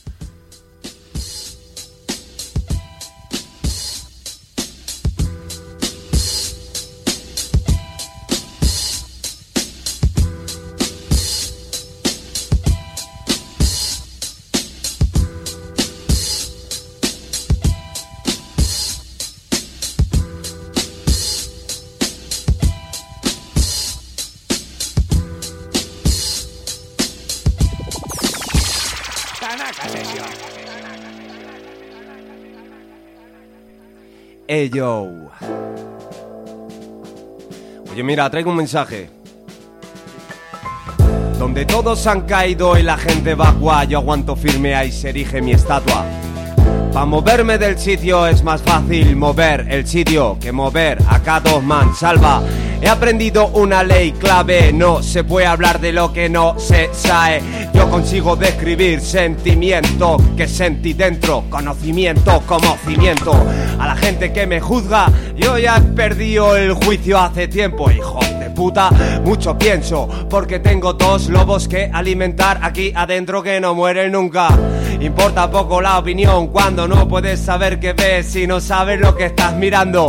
Yo. Oye, mira, traigo un mensaje. Donde todos han caído y la gente va guay, yo aguanto firme ahí se erige mi estatua. Pa' moverme del sitio es más fácil mover el sitio que mover a cada man salva. He aprendido una ley clave, no se puede hablar de lo que no se sabe. Consigo describir sentimiento que sentí dentro, conocimiento como cimiento. A la gente que me juzga, yo ya he perdido el juicio hace tiempo, hijo de puta. Mucho pienso, porque tengo dos lobos que alimentar aquí adentro que no mueren nunca. Importa poco la opinión cuando no puedes saber qué ves y no sabes lo que estás mirando.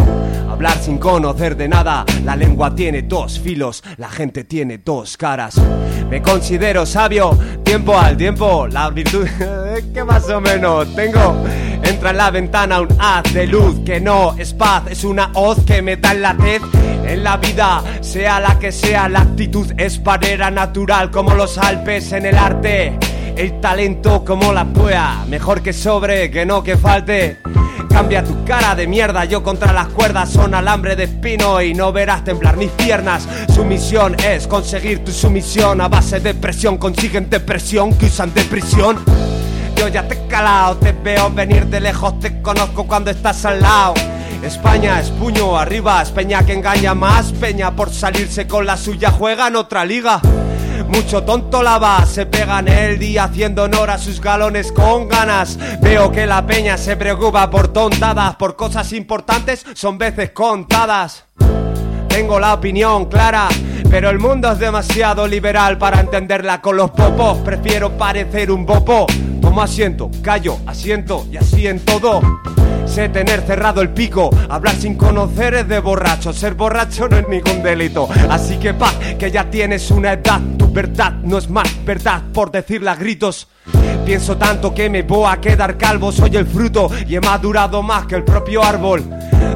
Hablar sin conocer de nada, la lengua tiene dos filos, la gente tiene dos caras. Me considero sabio, tiempo al tiempo, la virtud que más o menos tengo. Entra en la ventana un haz de luz que no es paz, es una hoz que me da en la tez. En la vida, sea la que sea, la actitud es barrera natural como los Alpes en el arte. El talento como la puea, mejor que sobre, que no que falte. Cambia tu cara de mierda, yo contra las cuerdas son alambre de espino y no verás temblar mis piernas. Su misión es conseguir tu sumisión a base de presión, consiguen depresión que usan de prisión. Yo ya te he calado, te veo venir de lejos, te conozco cuando estás al lado. España es puño arriba, es peña que engaña más, peña por salirse con la suya juega en otra liga. Mucho tonto la va, se pega en el día haciendo honor a sus galones con ganas. Veo que la peña se preocupa por tontadas, por cosas importantes son veces contadas. Tengo la opinión clara, pero el mundo es demasiado liberal para entenderla con los popos. Prefiero parecer un bopo. Tomo asiento, callo, asiento y así en todo. Sé tener cerrado el pico, hablar sin conocer es de borracho, ser borracho no es ningún delito. Así que pa, que ya tienes una edad, verdad no es más verdad por decirla a gritos. Pienso tanto que me voy a quedar calvo, soy el fruto y he madurado más que el propio árbol.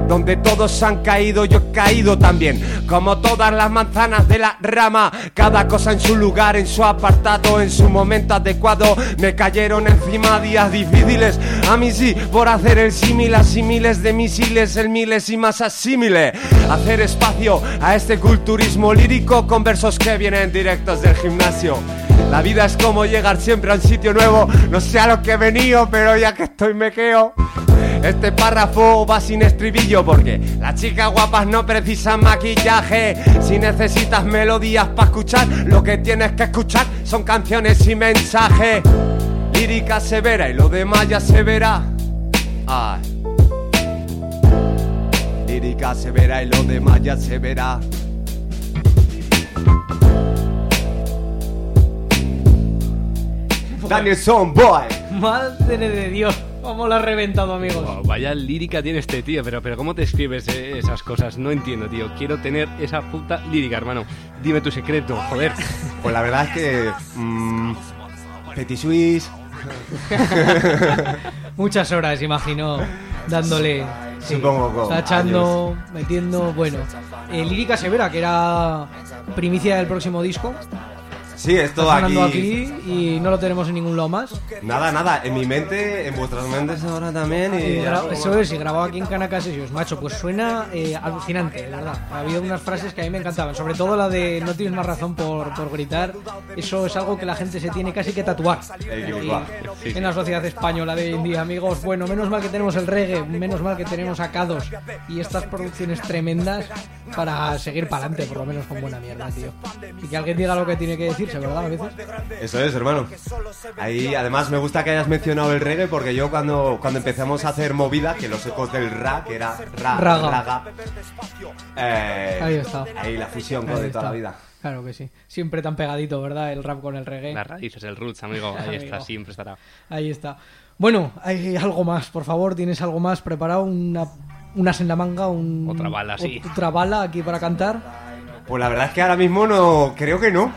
Donde todos han caído, yo he caído también. Como todas las manzanas de la rama, cada cosa en su lugar, en su apartado, en su momento adecuado. Me cayeron encima días difíciles. A mí sí, por hacer el símil, así miles de misiles, el miles y más asímile. Hacer espacio a este culturismo lírico con versos que vienen directos del gimnasio. La vida es como llegar siempre a un sitio nuevo. No sé a lo que he venido, pero ya que estoy me quedo. Este párrafo va sin estribillo porque las chicas guapas no precisan maquillaje. Si necesitas melodías para escuchar, lo que tienes que escuchar son canciones y mensaje. Lírica severa y lo demás ya se verá. Ay. Lírica severa y lo demás ya se verá. Daniel Son Boy. Madre de Dios, cómo lo ha reventado, amigos. Vaya lírica tiene este tío, pero, pero ¿cómo te escribes eh, esas cosas? No entiendo, tío. Quiero tener esa puta lírica, hermano. Dime tu secreto, joder. Pues la verdad es que. mm, Petit Suisse. Muchas horas, imagino, dándole. sí, Supongo Tachando, metiendo. Bueno, eh, Lírica Severa, que era primicia del próximo disco. Sí, esto aquí- aquí y no lo tenemos en ningún lado más. Nada, nada, en mi mente, en vuestras mentes ahora también. Y Y gra- eso es, y grabado aquí en Canacas Sessions, macho, pues suena eh, alucinante, de verdad. Ha habido unas frases que a mí me encantaban, sobre todo la de no tienes más razón por, por gritar. Eso es algo que la gente se tiene casi que tatuar. Y en la sociedad española de hoy en día, amigos. Bueno, menos mal que tenemos el reggae, menos mal que tenemos a K2 y estas producciones tremendas para seguir para adelante, por lo menos con buena mierda, tío. Y que alguien diga lo que tiene que decirse, ¿verdad? A veces. Eso es, hermano. Ahí, además, me gusta que hayas mencionado el reggae porque yo cuando, cuando empezamos a hacer movida, que los ecos del ra, que era ra, Raga. raga, eh, Ahí está. Ahí la fusión Ahí de toda la vida. Claro que sí. Siempre tan pegadito, ¿verdad? El rap con el reggae. Las raíces, el roots, amigo. Ahí Amigo. está, siempre estará. Ahí está. Bueno, hay algo más, por favor, ¿tienes algo más preparado? Una, unas en la manga, un, Otra bala, sí. Otra bala aquí para cantar. Pues la verdad es que ahora mismo no, creo que no.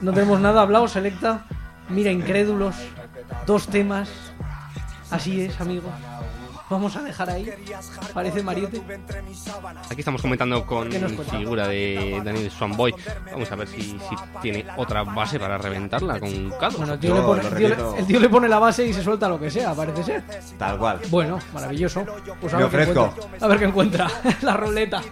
No tenemos nada hablado, selecta. Mira, incrédulos. Dos temas. Así es, amigo. Vamos a dejar ahí. Parece Mariette. Aquí estamos comentando con figura de Daniel Swanboy. Vamos a ver si, si tiene otra base para reventarla con Cados. Bueno, el tío, le pone, el tío le- el tío le pone la base y se suelta lo que sea, parece ser. Tal cual. Bueno, maravilloso. Pues a Me ver ofrezco. A ver qué encuentra. la roleta.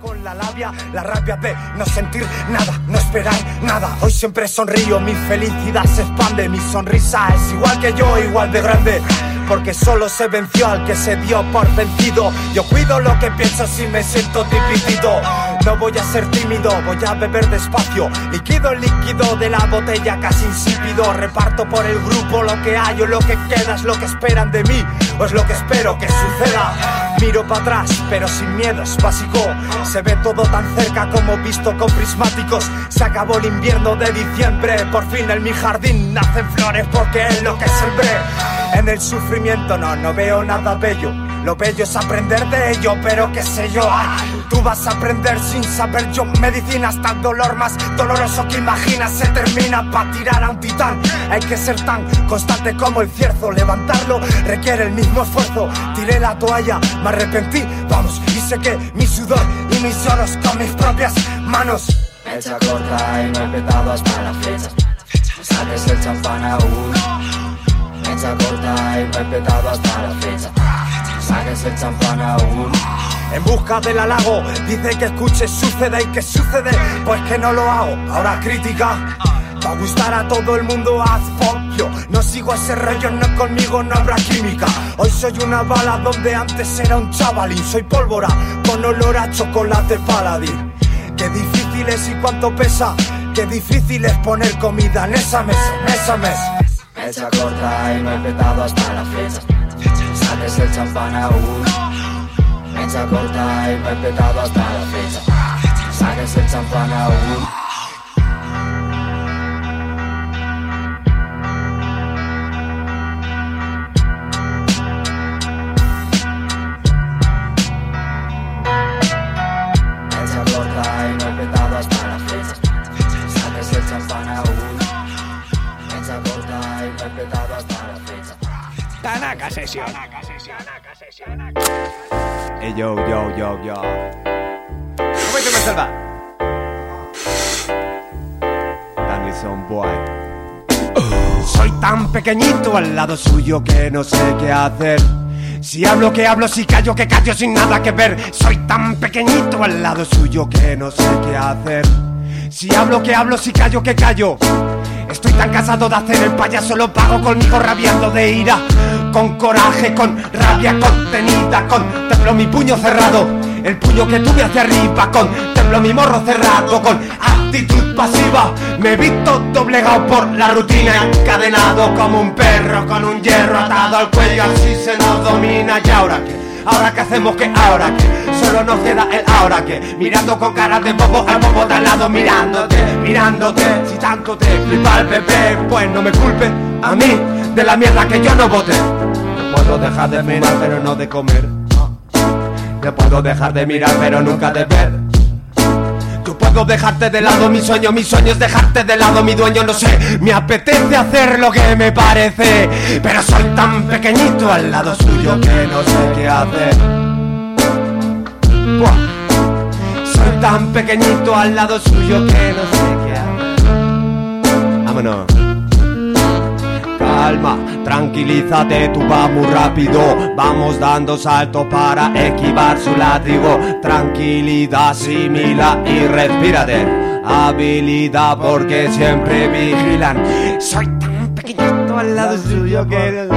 con la labia, la rabia de no sentir nada, no esperar nada. Hoy siempre sonrío, mi felicidad se expande, mi sonrisa es igual que yo, igual de grande. Porque solo se venció al que se dio por vencido. Yo cuido lo que pienso si me siento dividido. No voy a ser tímido, voy a beber despacio. Liquido el líquido de la botella casi insípido. Reparto por el grupo lo que hay o lo que queda es lo que esperan de mí. O es lo que espero que suceda. Miro para atrás, pero sin miedo, es básico. Se ve todo tan cerca como visto con prismáticos. Se acabó el invierno de diciembre. Por fin en mi jardín nacen flores porque es lo que sembré. En el sufrimiento no, no veo nada bello. Lo bello es aprender de ello, pero qué sé yo. Ay, tú vas a aprender sin saber yo. Medicina hasta el dolor más doloroso que imaginas se termina para tirar a un titán. Hay que ser tan constante como el cierzo. Levantarlo requiere el mismo esfuerzo. Tiré la toalla, me arrepentí. Vamos, y sé mi sudor y mis lloros con mis propias manos. Mecha corta y no he petado hasta la fecha. Saques el champán aún. Mecha corta y no he petado hasta la fecha. Saques el champán aún. En busca del halago, dice que escuche, sucede y que sucede, pues que no lo hago. Ahora crítica, para gustar a todo el mundo haz pop. Yo no sigo ese rollo, no conmigo no habrá química. Hoy soy una bala donde antes era un chavalín. Soy pólvora con olor a chocolate paladín. Qué difícil es y cuánto pesa. Qué difícil es poner comida en esa mesa, en esa mesa. Mecha corta y no he petado hasta la fecha. Saques el champán aún. Mecha corta y no he petado hasta la fecha. Saques el champán aún. Tanaka Session. Hey, yo, yo, yo, yo. ¿Cómo te me salva? Danielson Boy. Soy tan pequeñito al lado suyo que no sé qué hacer. Si hablo que hablo, si callo que callo sin nada que ver. Soy tan pequeñito al lado suyo que no sé qué hacer. Si hablo que hablo, si callo que callo. Estoy tan cansado de hacer el payaso, lo pago conmigo rabiando de ira. Con coraje, con rabia contenida, contemplo mi puño cerrado. El puño que tuve hacia arriba, contemplo mi morro cerrado, con actitud pasiva. Me he visto doblegado por la rutina, encadenado como un perro con un hierro atado al cuello, así se nos domina. Y ahora que Ahora que hacemos que ahora que nos queda el ahora que mirando con cara de bobo al bobo de al lado mirándote, mirándote si tanto te flipa el PP pues no me culpe a mí de la mierda que yo no voté. No puedo dejar de mirar pero no de comer. No puedo dejar de mirar pero nunca de ver. Yo puedo dejarte de lado mi sueño, mi sueño dejarte de lado mi dueño, no sé, me apetece hacer lo que me parece, pero soy tan pequeñito al lado suyo que no sé qué hacer. Soy tan pequeñito al lado suyo que no sé qué hacer. Vámonos. Calma, tranquilízate, tú vas muy rápido. Vamos dando saltos para esquivar su látigo. Tranquilidad, asimila y respírate. Habilidad porque siempre vigilan. Soy tan pequeñito al lado suyo que...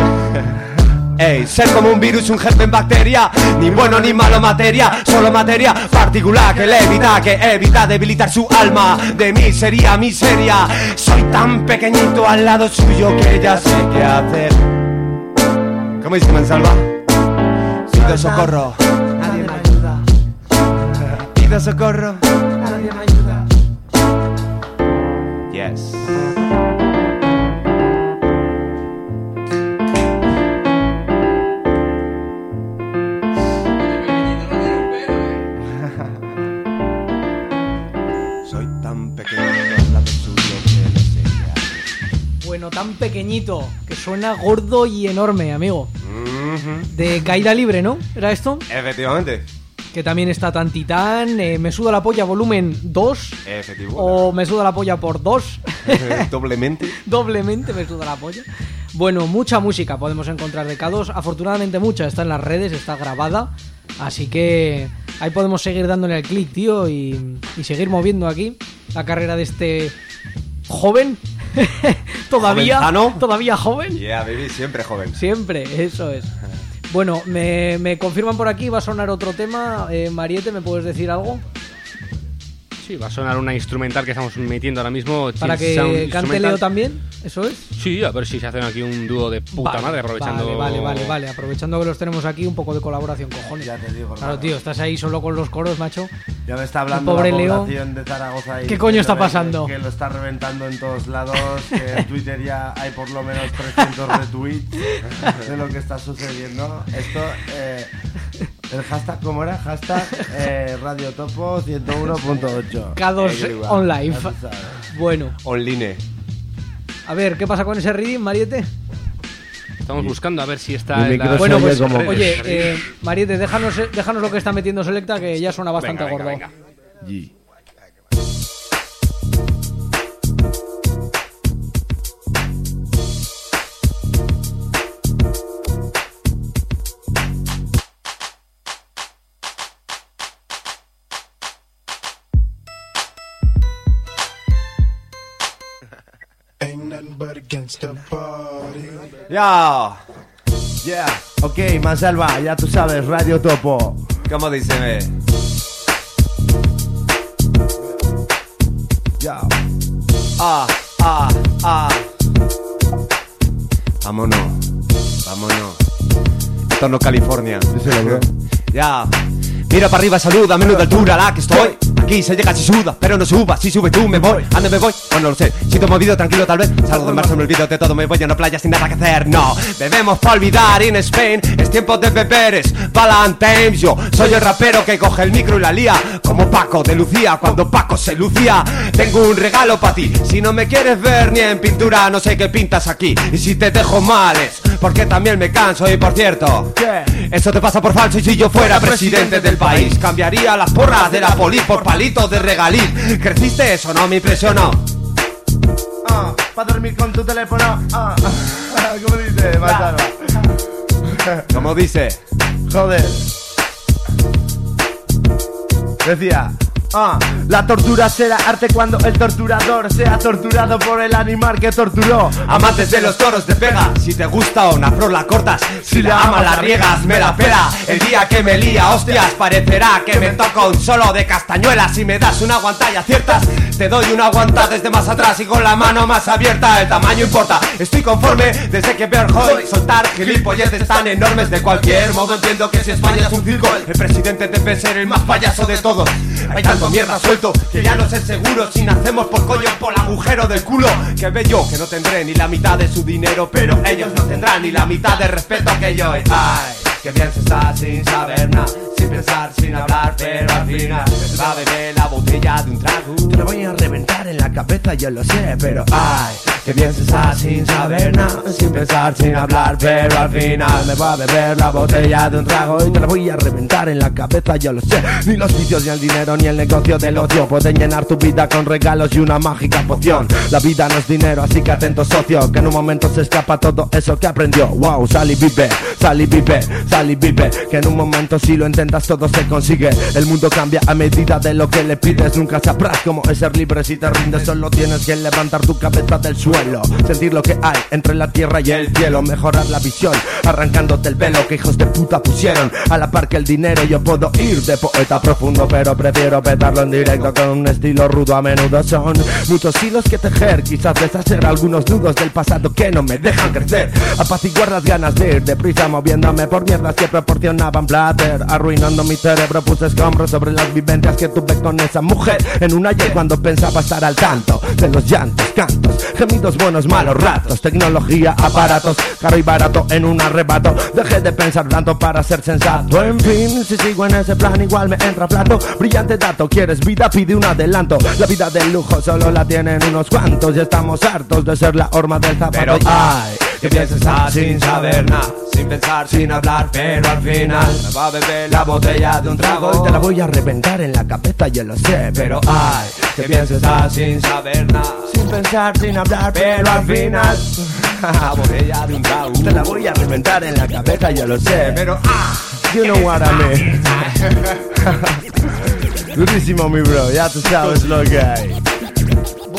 Ey, ser como un virus, un germen bacteria. Ni bueno ni malo materia Solo materia particular que le evita Que evita debilitar su alma. De miseria, miseria. Soy tan pequeñito al lado suyo Que ya sé qué hacer. ¿Cómo dice Mansalva? Pido socorro. Nadie me ayuda, Pido socorro. Nadie me ayuda. Yes. Tan pequeñito que suena gordo y enorme, amigo. Mm. de Caída Libre, ¿no? ¿Era esto? Efectivamente. Que también está Tan Titán, eh, Me Suda la Polla volumen 2 Efectivo. o Me Suda la Polla por 2. Doblemente. Doblemente Me Suda la Polla. Bueno, mucha música podemos encontrar de K2. Afortunadamente mucha está en las redes, está grabada. Así que ahí podemos seguir dándole al clic, tío, y, y seguir moviendo aquí la carrera de este joven. todavía, Jovenzano. todavía joven. Yeah, baby, siempre joven. Siempre, eso es. Bueno, me, me confirman por aquí, va a sonar otro tema. Eh, Mariette, ¿me puedes decir algo? Sí, va a sonar una instrumental que estamos metiendo ahora mismo. Para que cante. Leo también, ¿eso es? Sí, a ver si se hacen aquí un dúo de puta Vale, madre aprovechando. Vale, vale, vale, vale. Aprovechando que los tenemos aquí, un poco de colaboración, cojones. Ya te digo, Claro, tío, estás ahí solo con los coros, macho. Ya me está El hablando pobre la Leo. población de Zaragoza. y ¿Qué coño está pasando? Que, que lo está reventando en todos lados, que en Twitter ya hay por lo menos 300 retweets de lo que está sucediendo. Esto, eh, el hashtag, ¿cómo era? Hashtag eh, Radio Topo 101.8. K2 Everyone. on live. Ya tú sabes. Bueno, Online. a ver, ¿qué pasa con ese reading, Mariette? Estamos buscando a ver si está en la... Bueno, pues, como- oye, eh, Mariette, déjanos, déjanos lo que está metiendo Selecta, que ya suena bastante Venga, venga, gordo. venga. Ya. Yeah, ok, Mansalva, ya tú sabes, Radio Topo. ¿Cómo dice? ve? Ya. Ah, ah, ah. Vámonos. Vámonos. Entorno California. Díselo, bro. Ya. Mira para arriba, saluda, a menuda altura la que estoy. Aquí se llega si suda, pero no suba. Si sube tú, me voy. ¿A dónde me voy? Pues no lo sé. Siento movido, tranquilo, tal vez. Salgo de marzo, me olvido de todo. Me voy a una playa sin nada que hacer. No, bebemos para olvidar. In Spain es tiempo de beberes. Valentine's, yo soy el rapero que coge el micro y la lía. Como Paco de Lucía, cuando Paco se lucía. Tengo un regalo para ti. Si no me quieres ver ni en pintura, no sé qué pintas aquí. Y si te dejo males, porque también me canso. Y por cierto, eso te pasa por falso. Y si yo fuera presidente del país, cambiaría las porras de la poli por palitos de regaliz. ¿Creciste eso? No me impresionó. Ah, para dormir con tu teléfono. Ah, ¿cómo dice, Mansalva? Como dice, Joder. Decía. Ah, la tortura será arte cuando el torturador sea torturado por el animal que torturó. Amantes de los toros te pega Si te gusta una flor la cortas. Si la amas la riegas me la pela. El día que me lía hostias Parecerá que me toco un solo de castañuelas. Si me das una guantalla ciertas Te doy una guanta desde más atrás Y con la mano más abierta. El tamaño importa. Estoy conforme desde que veo el hoy Soltar. Gilipolleces tan enormes De cualquier modo. Entiendo que si España es un circo El presidente debe ser el más payaso de todos tanto mierda suelto Que ya no sé seguro Si nacemos por coño por el agujero del culo. Que ve yo que no tendré ni la mitad de su dinero Pero ellos no tendrán ni la mitad de respeto que yo Ay, que bien se sin saber nada Sin pensar, sin hablar, pero al final Va a beber la botella de un trago Te lo voy a reventar en la cabeza, yo lo sé, pero ay, Que bien se sin saber nada Sin pensar, sin hablar, pero al final me va a beber la botella de un trago y te la voy a reventar en la cabeza, yo lo sé. Ni los vicios, ni el dinero, ni el negocio del ocio pueden llenar tu vida con regalos y una mágica poción. La vida no es dinero, así que atento socio, que en un momento se escapa todo eso que aprendió. Wow, sal y vive, sal y vive, sal y vive, que en un momento si lo intentas todo se consigue. El mundo cambia a medida de lo que le pides, nunca sabrás cómo es ser libre si te rindes, solo tienes que levantar tu cabeza del suelo, sentir lo que hay entre la tierra y el cielo, mejorar la visión, arrancándote el velo que hijos de puta pusieron, a la par que el dinero yo puedo ir de poeta profundo, pero prefiero petarlo en directo con un estilo rudo, a menudo son muchos hilos que tejer, quizás deshacer algunos nudos del pasado que no me dejan crecer, apaciguar las ganas de ir deprisa moviéndome por mierdas que proporcionaban placer, arruinando mi cerebro puse escombros sobre las vivencias que tuve con esa mujer. En un ayer cuando pensaba estar al tanto de los llantos, cantos, gemidos buenos, malos ratos, tecnología, aparatos, caro y barato en un arrebato, dejé de pensar tanto para ser sensato, en fin, si sigo en ese plan igual me entra plato, brillante dato, quieres vida, pide un adelanto, la vida del lujo solo la tienen unos cuantos y estamos hartos de ser la horma del zapato, Pero- ay, Que piensa estar sin saber nada, sin pensar, sin hablar, pero al final me va a beber la botella de un trago y te la voy a reventar en la cabeza, ya lo sé. Pero ay, que piensa estar sin saber nada, Sin pensar, sin hablar, pero al final la botella de un trago te la voy a reventar en la cabeza, ya lo sé. Pero ah, You know what I mi bro, ya tú sabes lo que hay.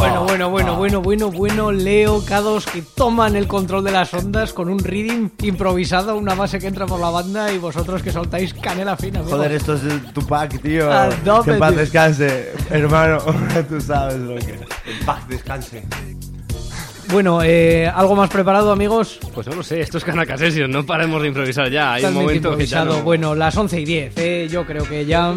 Bueno, bueno, bueno, bueno, bueno, bueno, Leo, K2 que toman el control de las ondas con un reading improvisado, una base que entra por la banda y vosotros que soltáis canela fina. amigos. Joder, esto es el Tupac, tío. Que paz tío. descanse, hermano. Tú sabes lo que en paz descanse. Bueno, eh, ¿algo más preparado, amigos? Pues no lo sé, esto es Kanaka Session, no paremos de improvisar ya. Hay un momento que ya no... Bueno, las 11 y 10, eh, yo creo que ya...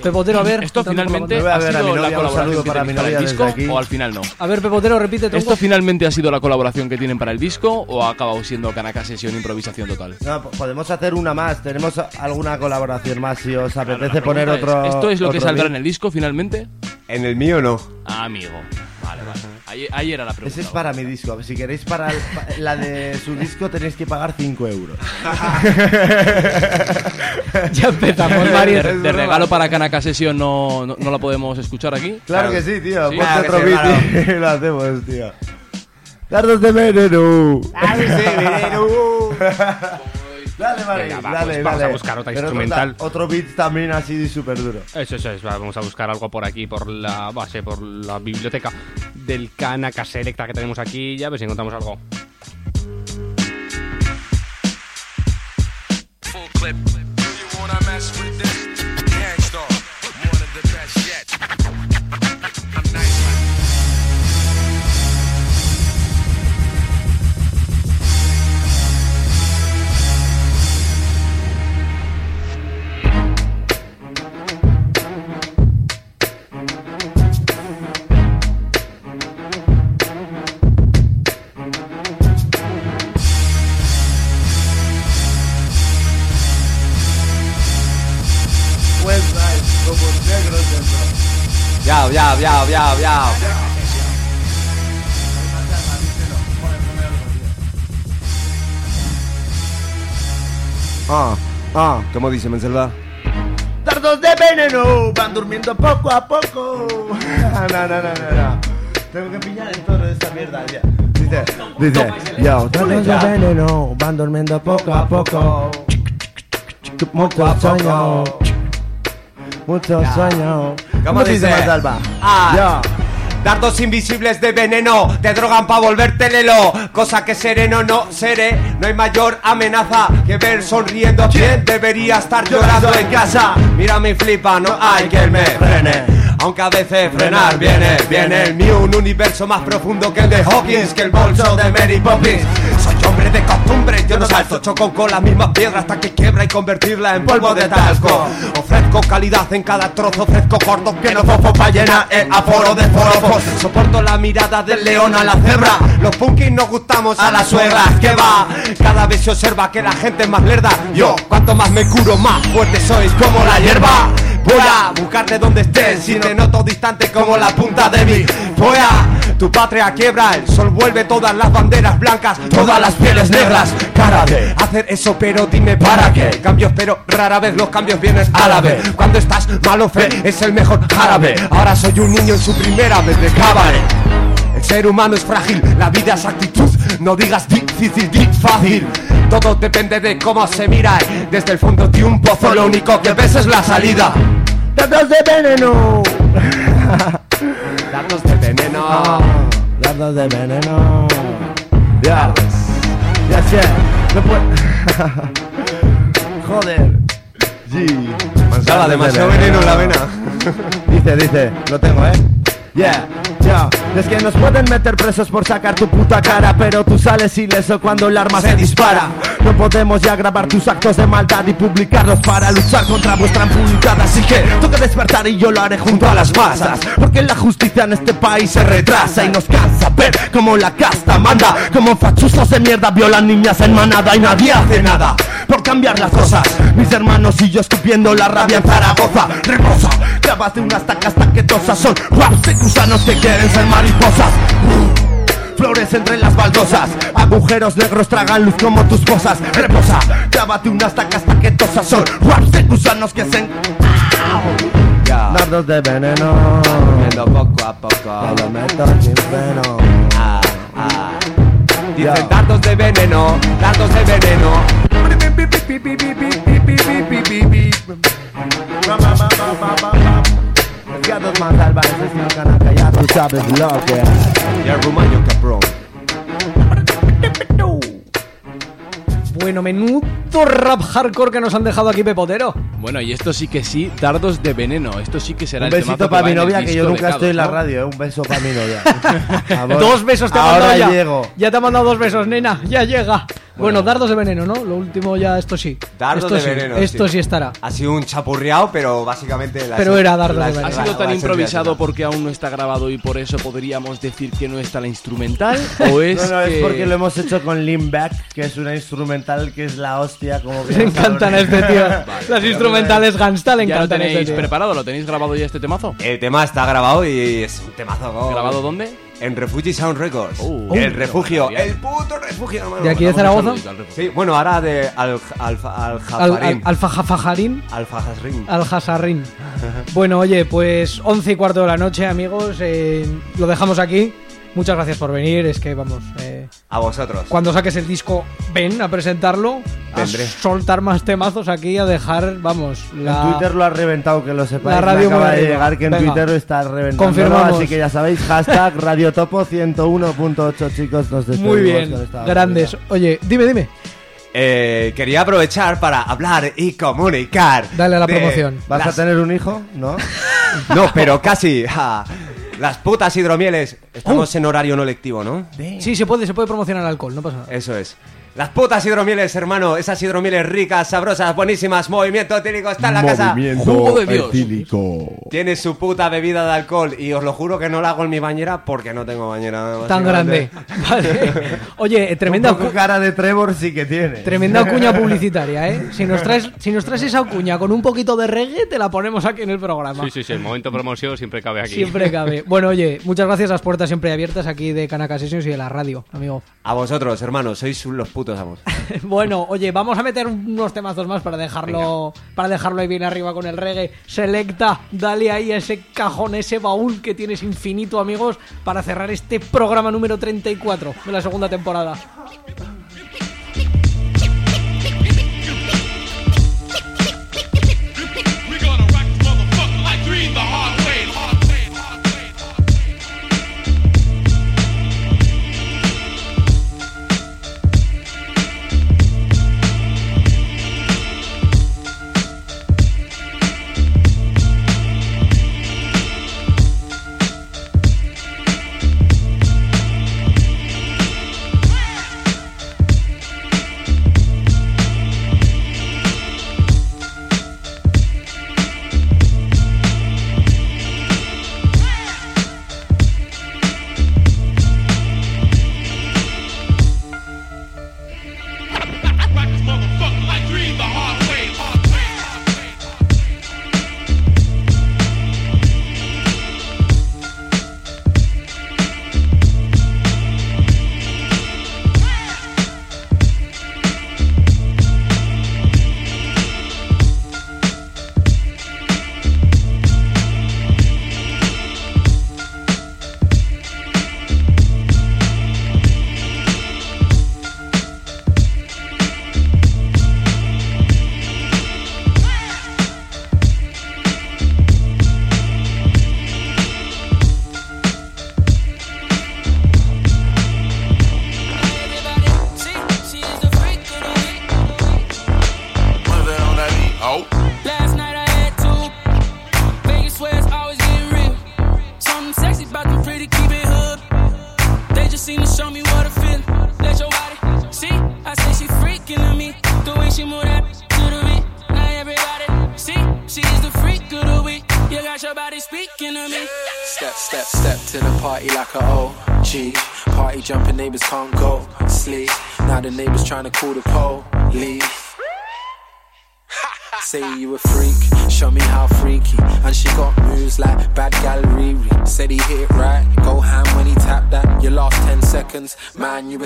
Pepotero, a ver. ¿Esto finalmente ha sido la colaboración que para tienen mi para el novia disco aquí. o al final no? A ver, Pepotero, repite todo. ¿Esto finalmente ha sido la colaboración que tienen para el disco o ha acabado siendo Kanaka Session improvisación total? No, po- podemos hacer una más. Tenemos alguna colaboración más si os apetece poner Pregunta otro. es, ¿Esto es lo que saldrá beat. en el disco finalmente? En el mío no. Ah, amigo. Vale, vale. Ahí, ahí era la pregunta. Ese es para mi disco. Si queréis para el- pa- la de su disco tenéis que pagar 5 euros. ya empezamos, De, Mario. de- de regalo para Kanaka Session no, no, no la podemos escuchar aquí. Claro que sí, tío. Sí. Ponte Claro que otro sí, beat y lo hacemos, tío. Dardos de veneno. Dale, vale, Venga, va, dale, pues vamos a buscar otra Pero instrumental. Otro, otro beat también así súper duro. Eso, eso es, vamos a buscar algo por aquí, por la base, por la biblioteca del Kanaka Selecta que tenemos aquí y a ver si encontramos algo. Full clip. Dentro. Ya, ya, ya, ya, ya. Ah, ah, ¿cómo dice Menselva? Dardos de veneno van durmiendo poco a poco. No, no, no, no, no. Tengo que pillar el toro de esta mierda ya. Dice, dice, yo, dardos de veneno van durmiendo poco a poco. Mucho sueño. Mucho sueño. ¿Cómo dice? Mansalva? Ah, Ya. Dardos invisibles de veneno te drogan pa' volverte lelo. Cosa que sereno no seré. No hay mayor amenaza que ver sonriendo a quien debería estar llorando en casa. Mira y flipa, no hay quien me frene. Aunque a veces frenar viene, viene el mío, un universo más profundo que el de Hawkins, que el bolso de Mary Poppins. Soy hombre de yo no salto, choco con las mismas piedras hasta que quiebra y convertirla en polvo de talco. Ofrezco calidad en cada trozo, ofrezco gordos que no fofo pa' llenar el aforo de forofos. Soporto la mirada del león a la cebra. Los punkis nos gustamos a las suegras, que va. Cada vez se observa que la gente es más lerda. Yo, cuanto más me curo, más fuerte sois como la hierba. Voy a buscarte donde estés, si te noto distante como la punta de mi polla. Tu patria quiebra, el sol vuelve todas las banderas blancas, todas las pieles negras. Cara de hacer eso, pero dime para qué. Cambios, pero rara vez los cambios vienen a la vez. Cuando estás malo, fe es el mejor jarabe. Ahora soy un niño en su primera vez de cabaret. El ser humano es frágil, la vida es actitud. No digas difícil, di fácil. Todo depende de cómo se mira. Desde el fondo de un pozo, lo único que ves es la salida. Dardos de veneno. Datos de veneno. Dardos de veneno. Ya. Ya sé. No puedo. Joder. Sí. Mansalva, demasiado veneno en la vena. Dice, dice, lo tengo, ¿eh? Yeah, yeah. Es que nos pueden meter presos por sacar tu puta cara, pero tú sales ileso cuando el arma se dispara. No podemos ya grabar tus actos de maldad y publicarlos para luchar contra vuestra impunidad. Así que toca despertar y yo lo haré junto a las masas. Porque la justicia en este país se retrasa y nos cansa ver cómo la casta manda. Como fachustos de mierda violan niñas en manada y nadie hace nada por cambiar las cosas. Mis hermanos y yo escupiendo la rabia en Zaragoza. Reposa, clavas de una estaca hasta que tosas son raps de gusanos que quieren ser mariposas. Uh, Flor flores entre las baldosas. Agujeros negros tragan luz como tus cosas. Reposa, clávate una estaca hasta que tosas. Son raps de gusanos que se. Dardos de veneno. Comiendo poco a poco. Te lo meto sin freno. Ah, ah. Dicen dardos de veneno, dardos de veneno. Gatos más salvajes sin canaca, ya tú sabes lo que hay. Y el rumaño cabrón. Bueno, menudo rap hardcore que nos han dejado aquí Pepotero. Bueno, y esto sí que sí, dardos de veneno. Esto sí que será Un el besito para mi novia, que yo nunca estoy en la radio, ¿eh? Un beso para mi novia. Dos besos te ha mandado ya. llego. Ya te ha mandado dos besos, nena. Ya llega. Bueno, dardos de veneno, ¿no? Lo último ya, esto sí. Dardos esto de sí, veneno. Esto sí, estará. Ha sido un chapurreado, pero básicamente. la Pero era dardos de veneno. ¿Ha la- sido tan la improvisado porque aún no está grabado y por eso podríamos decir que no está la instrumental? ¿O es no, no, que... es porque lo hemos hecho con Lean Back, que es una instrumental que es la hostia, como Le bien encantan a este tío. Las instrumentales Ganstal le ¿Ya lo encantan a este tenéis preparado? ¿Lo tenéis grabado ya este temazo? El tema está grabado y es un temazo. ¿no? ¿Grabado dónde? En Refugee Sound Records. Uh, el refugio. El puto refugio, hermano. ¿De aquí de Zaragoza? Sí, bueno, ahora de Al, al, al, Al. Alfajafajarín. Alfajasrín. Al Hasarrín. Bueno, oye, pues 11 y cuarto de la noche, amigos. eh, lo dejamos aquí. Muchas gracias por venir. Es que, vamos, eh, A vosotros. cuando saques el disco, ven a presentarlo. A Vendré. soltar más temazos aquí, a dejar, vamos, la... En Twitter lo ha reventado, que lo sepáis. La radio Me acaba de llegar que en Venga. Twitter está reventando. Confirmamos. Así que ya sabéis, hashtag Radiotopo 101.8, chicos. Nos despedimos Muy bien, grandes. Oye, dime, dime. Eh, quería aprovechar para hablar y comunicar. Dale a la de promoción. ¿Vas las- a tener un hijo? ¿No? No, pero casi. ja. Las putas hidromieles. Estamos Uh. en horario no lectivo, ¿no? Sí, se puede, se puede promocionar alcohol, no pasa nada. Eso es. Las putas hidromieles, hermano. Esas hidromieles ricas, sabrosas, buenísimas. Movimiento etílico está en la casa. Jugo de Dios. Tiene su puta bebida de alcohol. Y os lo juro que no la hago en mi bañera porque no tengo bañera. Tan grande. Vale. Oye, eh, tremenda, Un poco cara de Trevor sí que tiene. tremenda cuña publicitaria, ¿eh? Si nos, traes, si nos traes esa cuña con un poquito de reggae, te la ponemos aquí en el programa. Sí, sí, sí, el momento promoción siempre cabe aquí. Siempre cabe. Bueno, oye, muchas gracias. Las puertas siempre abiertas aquí de Kanaka Sessions y de la radio, amigo. A vosotros, hermanos. Sois los putos amos. Bueno, oye, vamos a meter unos temazos más para dejarlo para dejarlo ahí bien arriba con el reggae. Selecta, dale ahí a ese cajón, ese baúl que tienes infinito, amigos, para cerrar este programa número 34 de la segunda temporada.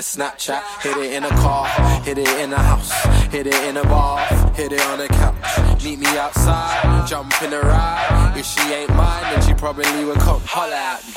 A Snapchat. Hit it in a car, hit it in a house, hit it in a bath, hit it on a couch. Meet me outside, jump in a ride. If she ain't mine, then she probably would come holler at me.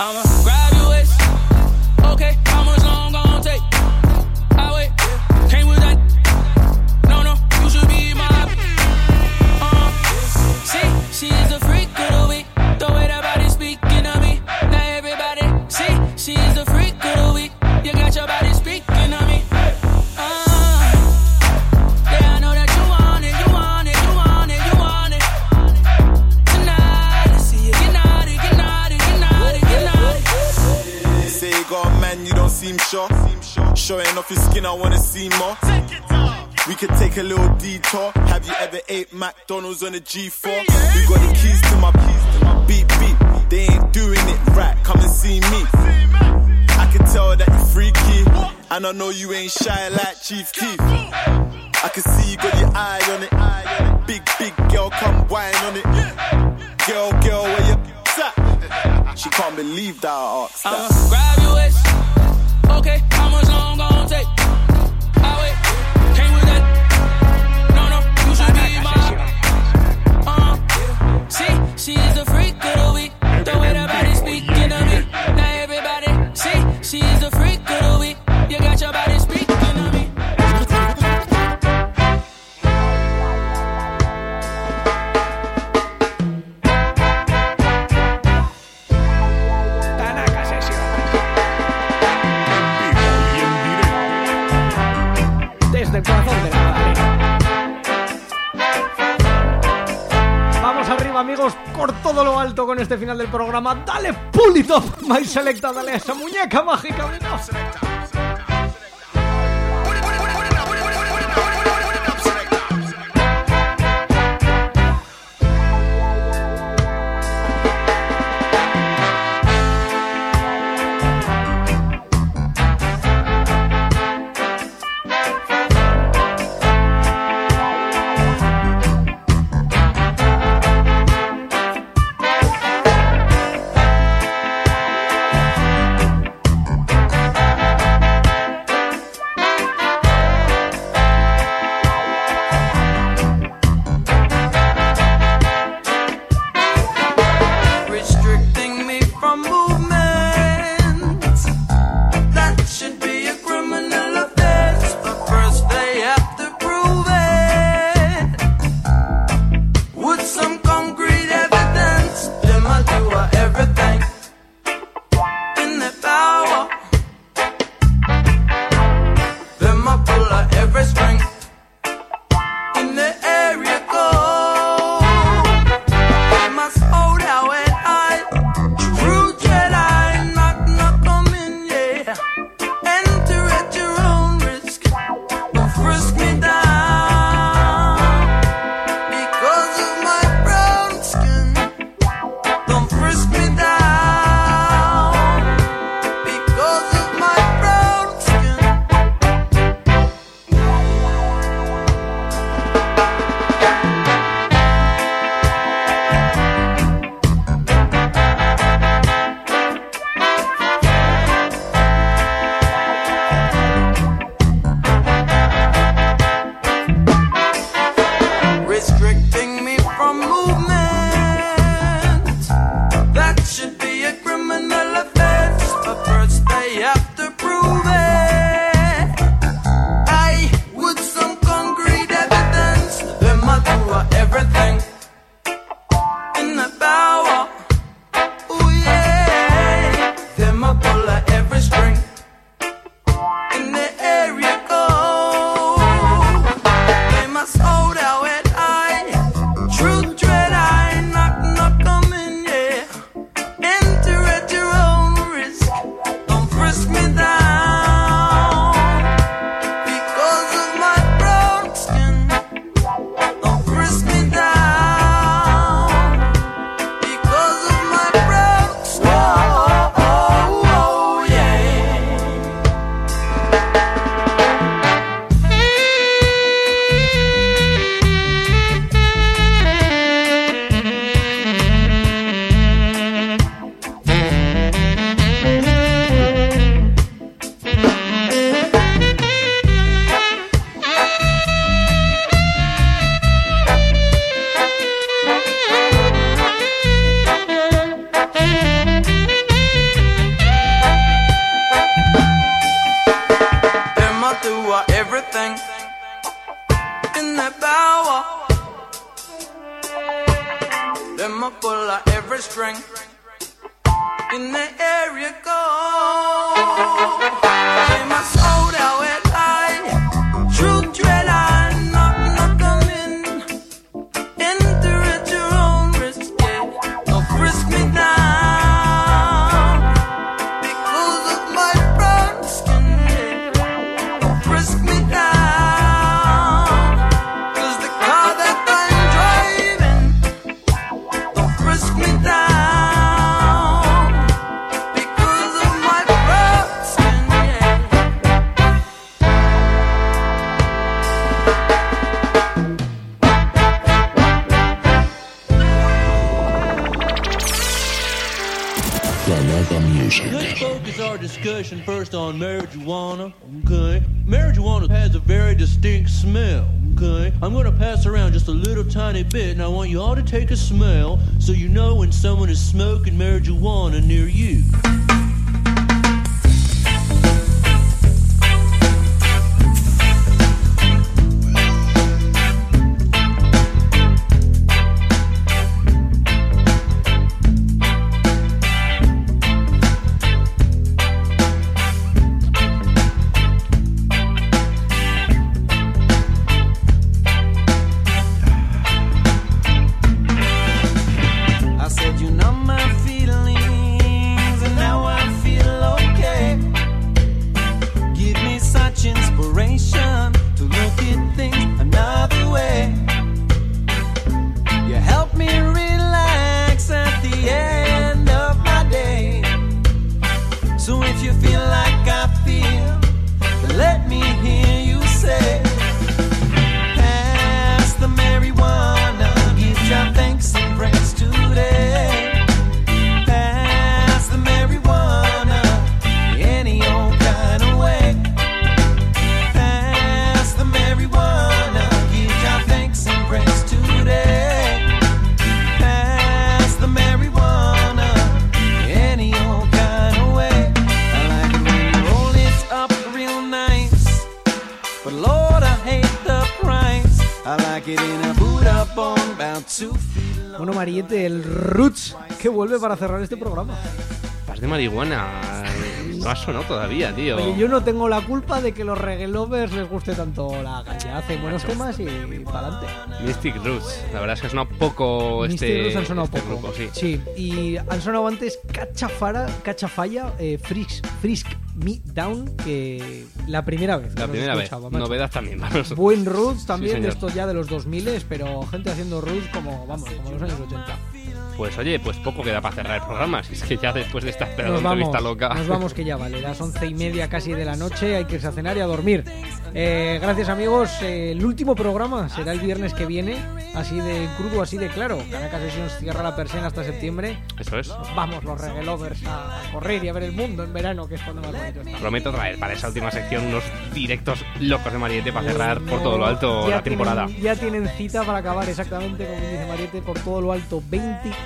On the G4. You got the keys to my beep beep. They ain't doing it right. Come and see me. I can tell that you're freaky, and I know you ain't shy like Chief Keef. I can see you got your eye on it. Big big girl, come whine on it. Girl, girl, where you at? She can't believe that I asked that. I'ma grab your programa. Dale, pull it up, my selecta, dale a esa muñeca mágica. Tiny bit, and I want you all to take a smell so you know when someone is smoking marijuana near you. Que vuelve para cerrar este programa. Pas de marihuana. No ha sonado todavía, tío. Oye, yo no tengo la culpa de que los reggae lovers les guste tanto la calle. Hacen buenos temas y para adelante. Mystic Roots. La verdad es que ha sonado poco Mystic este, Roots han sonado este poco. grupo, sí. Sí, y han sonado antes Cachafara, Cachafaya, eh, Frisk, Frisk Me Down, que la primera vez. que La primera vez. macho. Novedad también. vamos. Buen roots también, Sí, de estos ya de los 2000 pero gente haciendo roots como, vamos, como los años 80. Pues oye, pues poco queda para cerrar el programa. Si es que ya después de esta Nos entrevista loca. nos vamos que ya vale, las once y media casi de la noche, hay que irse a cenar y a dormir. Eh, gracias amigos, eh, el último programa será el viernes que viene, así de crudo, así de claro. Caracas Sessions cierra la persiana hasta septiembre. Eso es. Nos vamos los reggae lovers a, correr y a ver el mundo en verano, que es cuando más bonito está. Prometo traer para esa última sección unos directos locos de Mariette para cerrar por todo lo alto la temporada. Tienen, ya tienen cita para acabar exactamente, como dice Mariette, por todo lo alto.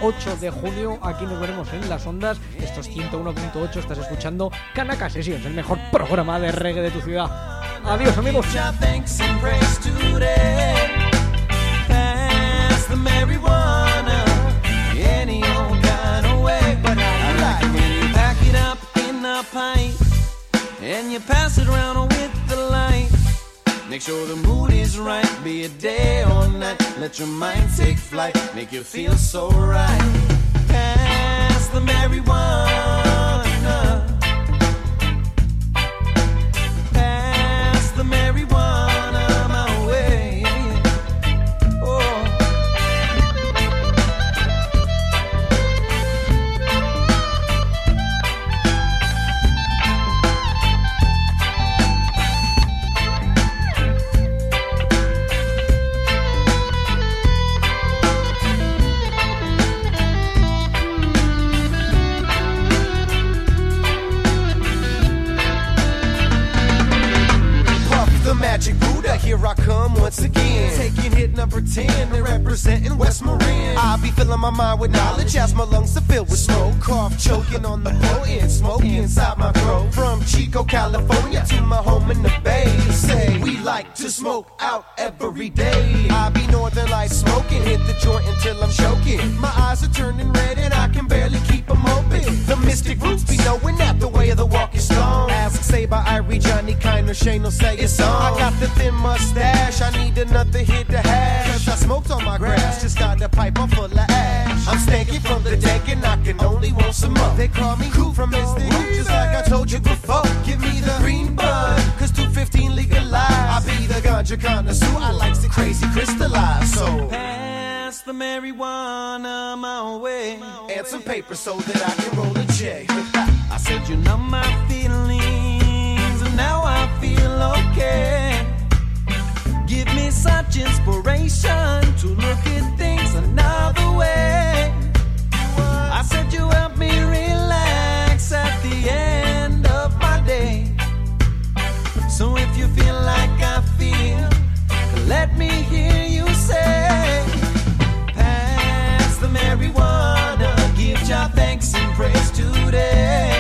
28 de junio, aquí nos veremos en las ondas. Esto es 101.8, estás escuchando Kanaka Sessions, el mejor programa de reggae de tu ciudad. Adiós amigos. And you pass it around with. Make sure the mood is right, be it day or night. Let your mind take flight, make you feel so right. Pass the marijuana. Pass magic Buddha, here I come once again. Taking hit number 10 and representing West Marin. I'll be filling my mind with knowledge as my lungs are filled with smoke. Cough, choking on the potent smoke inside my throat. From Chico, California to my home in the Bay. Say, we like to smoke out every day. I be northern light smoking, hit the joint until I'm choking. My eyes are turning red and I can barely keep them open. The mystic roots be knowing that the way of the walk stone. Ask Saber, Irie, Johnny Kiner, Shane will say it's on. I got the thin mustache, I need another hit to hash. Cause I smoked on my grass, just got the pipe, I'm full of ash. I'm stanky from the deck and I can only want some more. They call me cool from Mr. Hoop, just like I told you before. Give me the green bud, cause 215 legalized. I be the ganja connoisseur, I like the crazy crystallized. So Pass the marijuana my way. and some paper so that I can roll a J. I said you know my feelings, and now I feel okay. Give me such inspiration to look at things another way. I said you help me relax at the end of my day. So if you feel like I feel, let me hear today.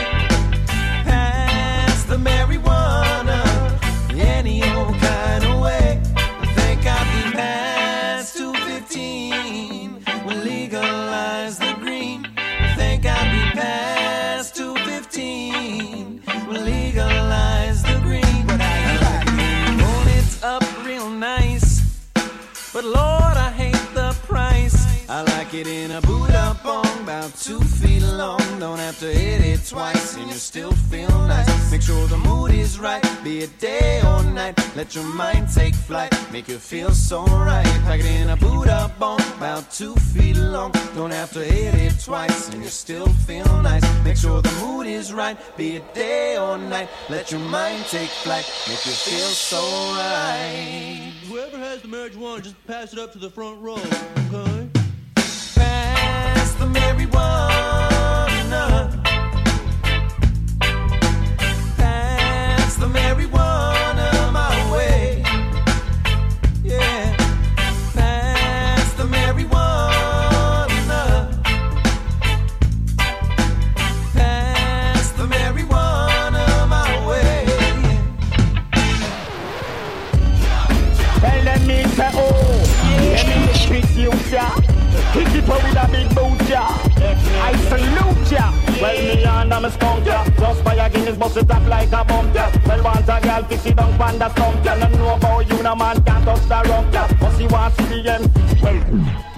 Like it in a boot up on about two feet long. Don't have to hit it twice, and you still feel nice. Make sure the mood is right, be it day or night. Let your mind take flight, make you feel so right. Pack it in a boot up on about two feet long. Don't have to hit it twice, and you still feel nice. Make sure the mood is right, be it day or night. Let your mind take flight, make you feel so right. Whoever has the marijuana, just pass it up to the front row, okay? Pass the marijuana. Well, me and I'm a skunk, ja. Just by a Guinness, bust it up like a bump, ja. Well, want a girl, fix it down, pan the stump, ja. No know about you, no man can't touch the rump, ja. But she wants to the end. Well,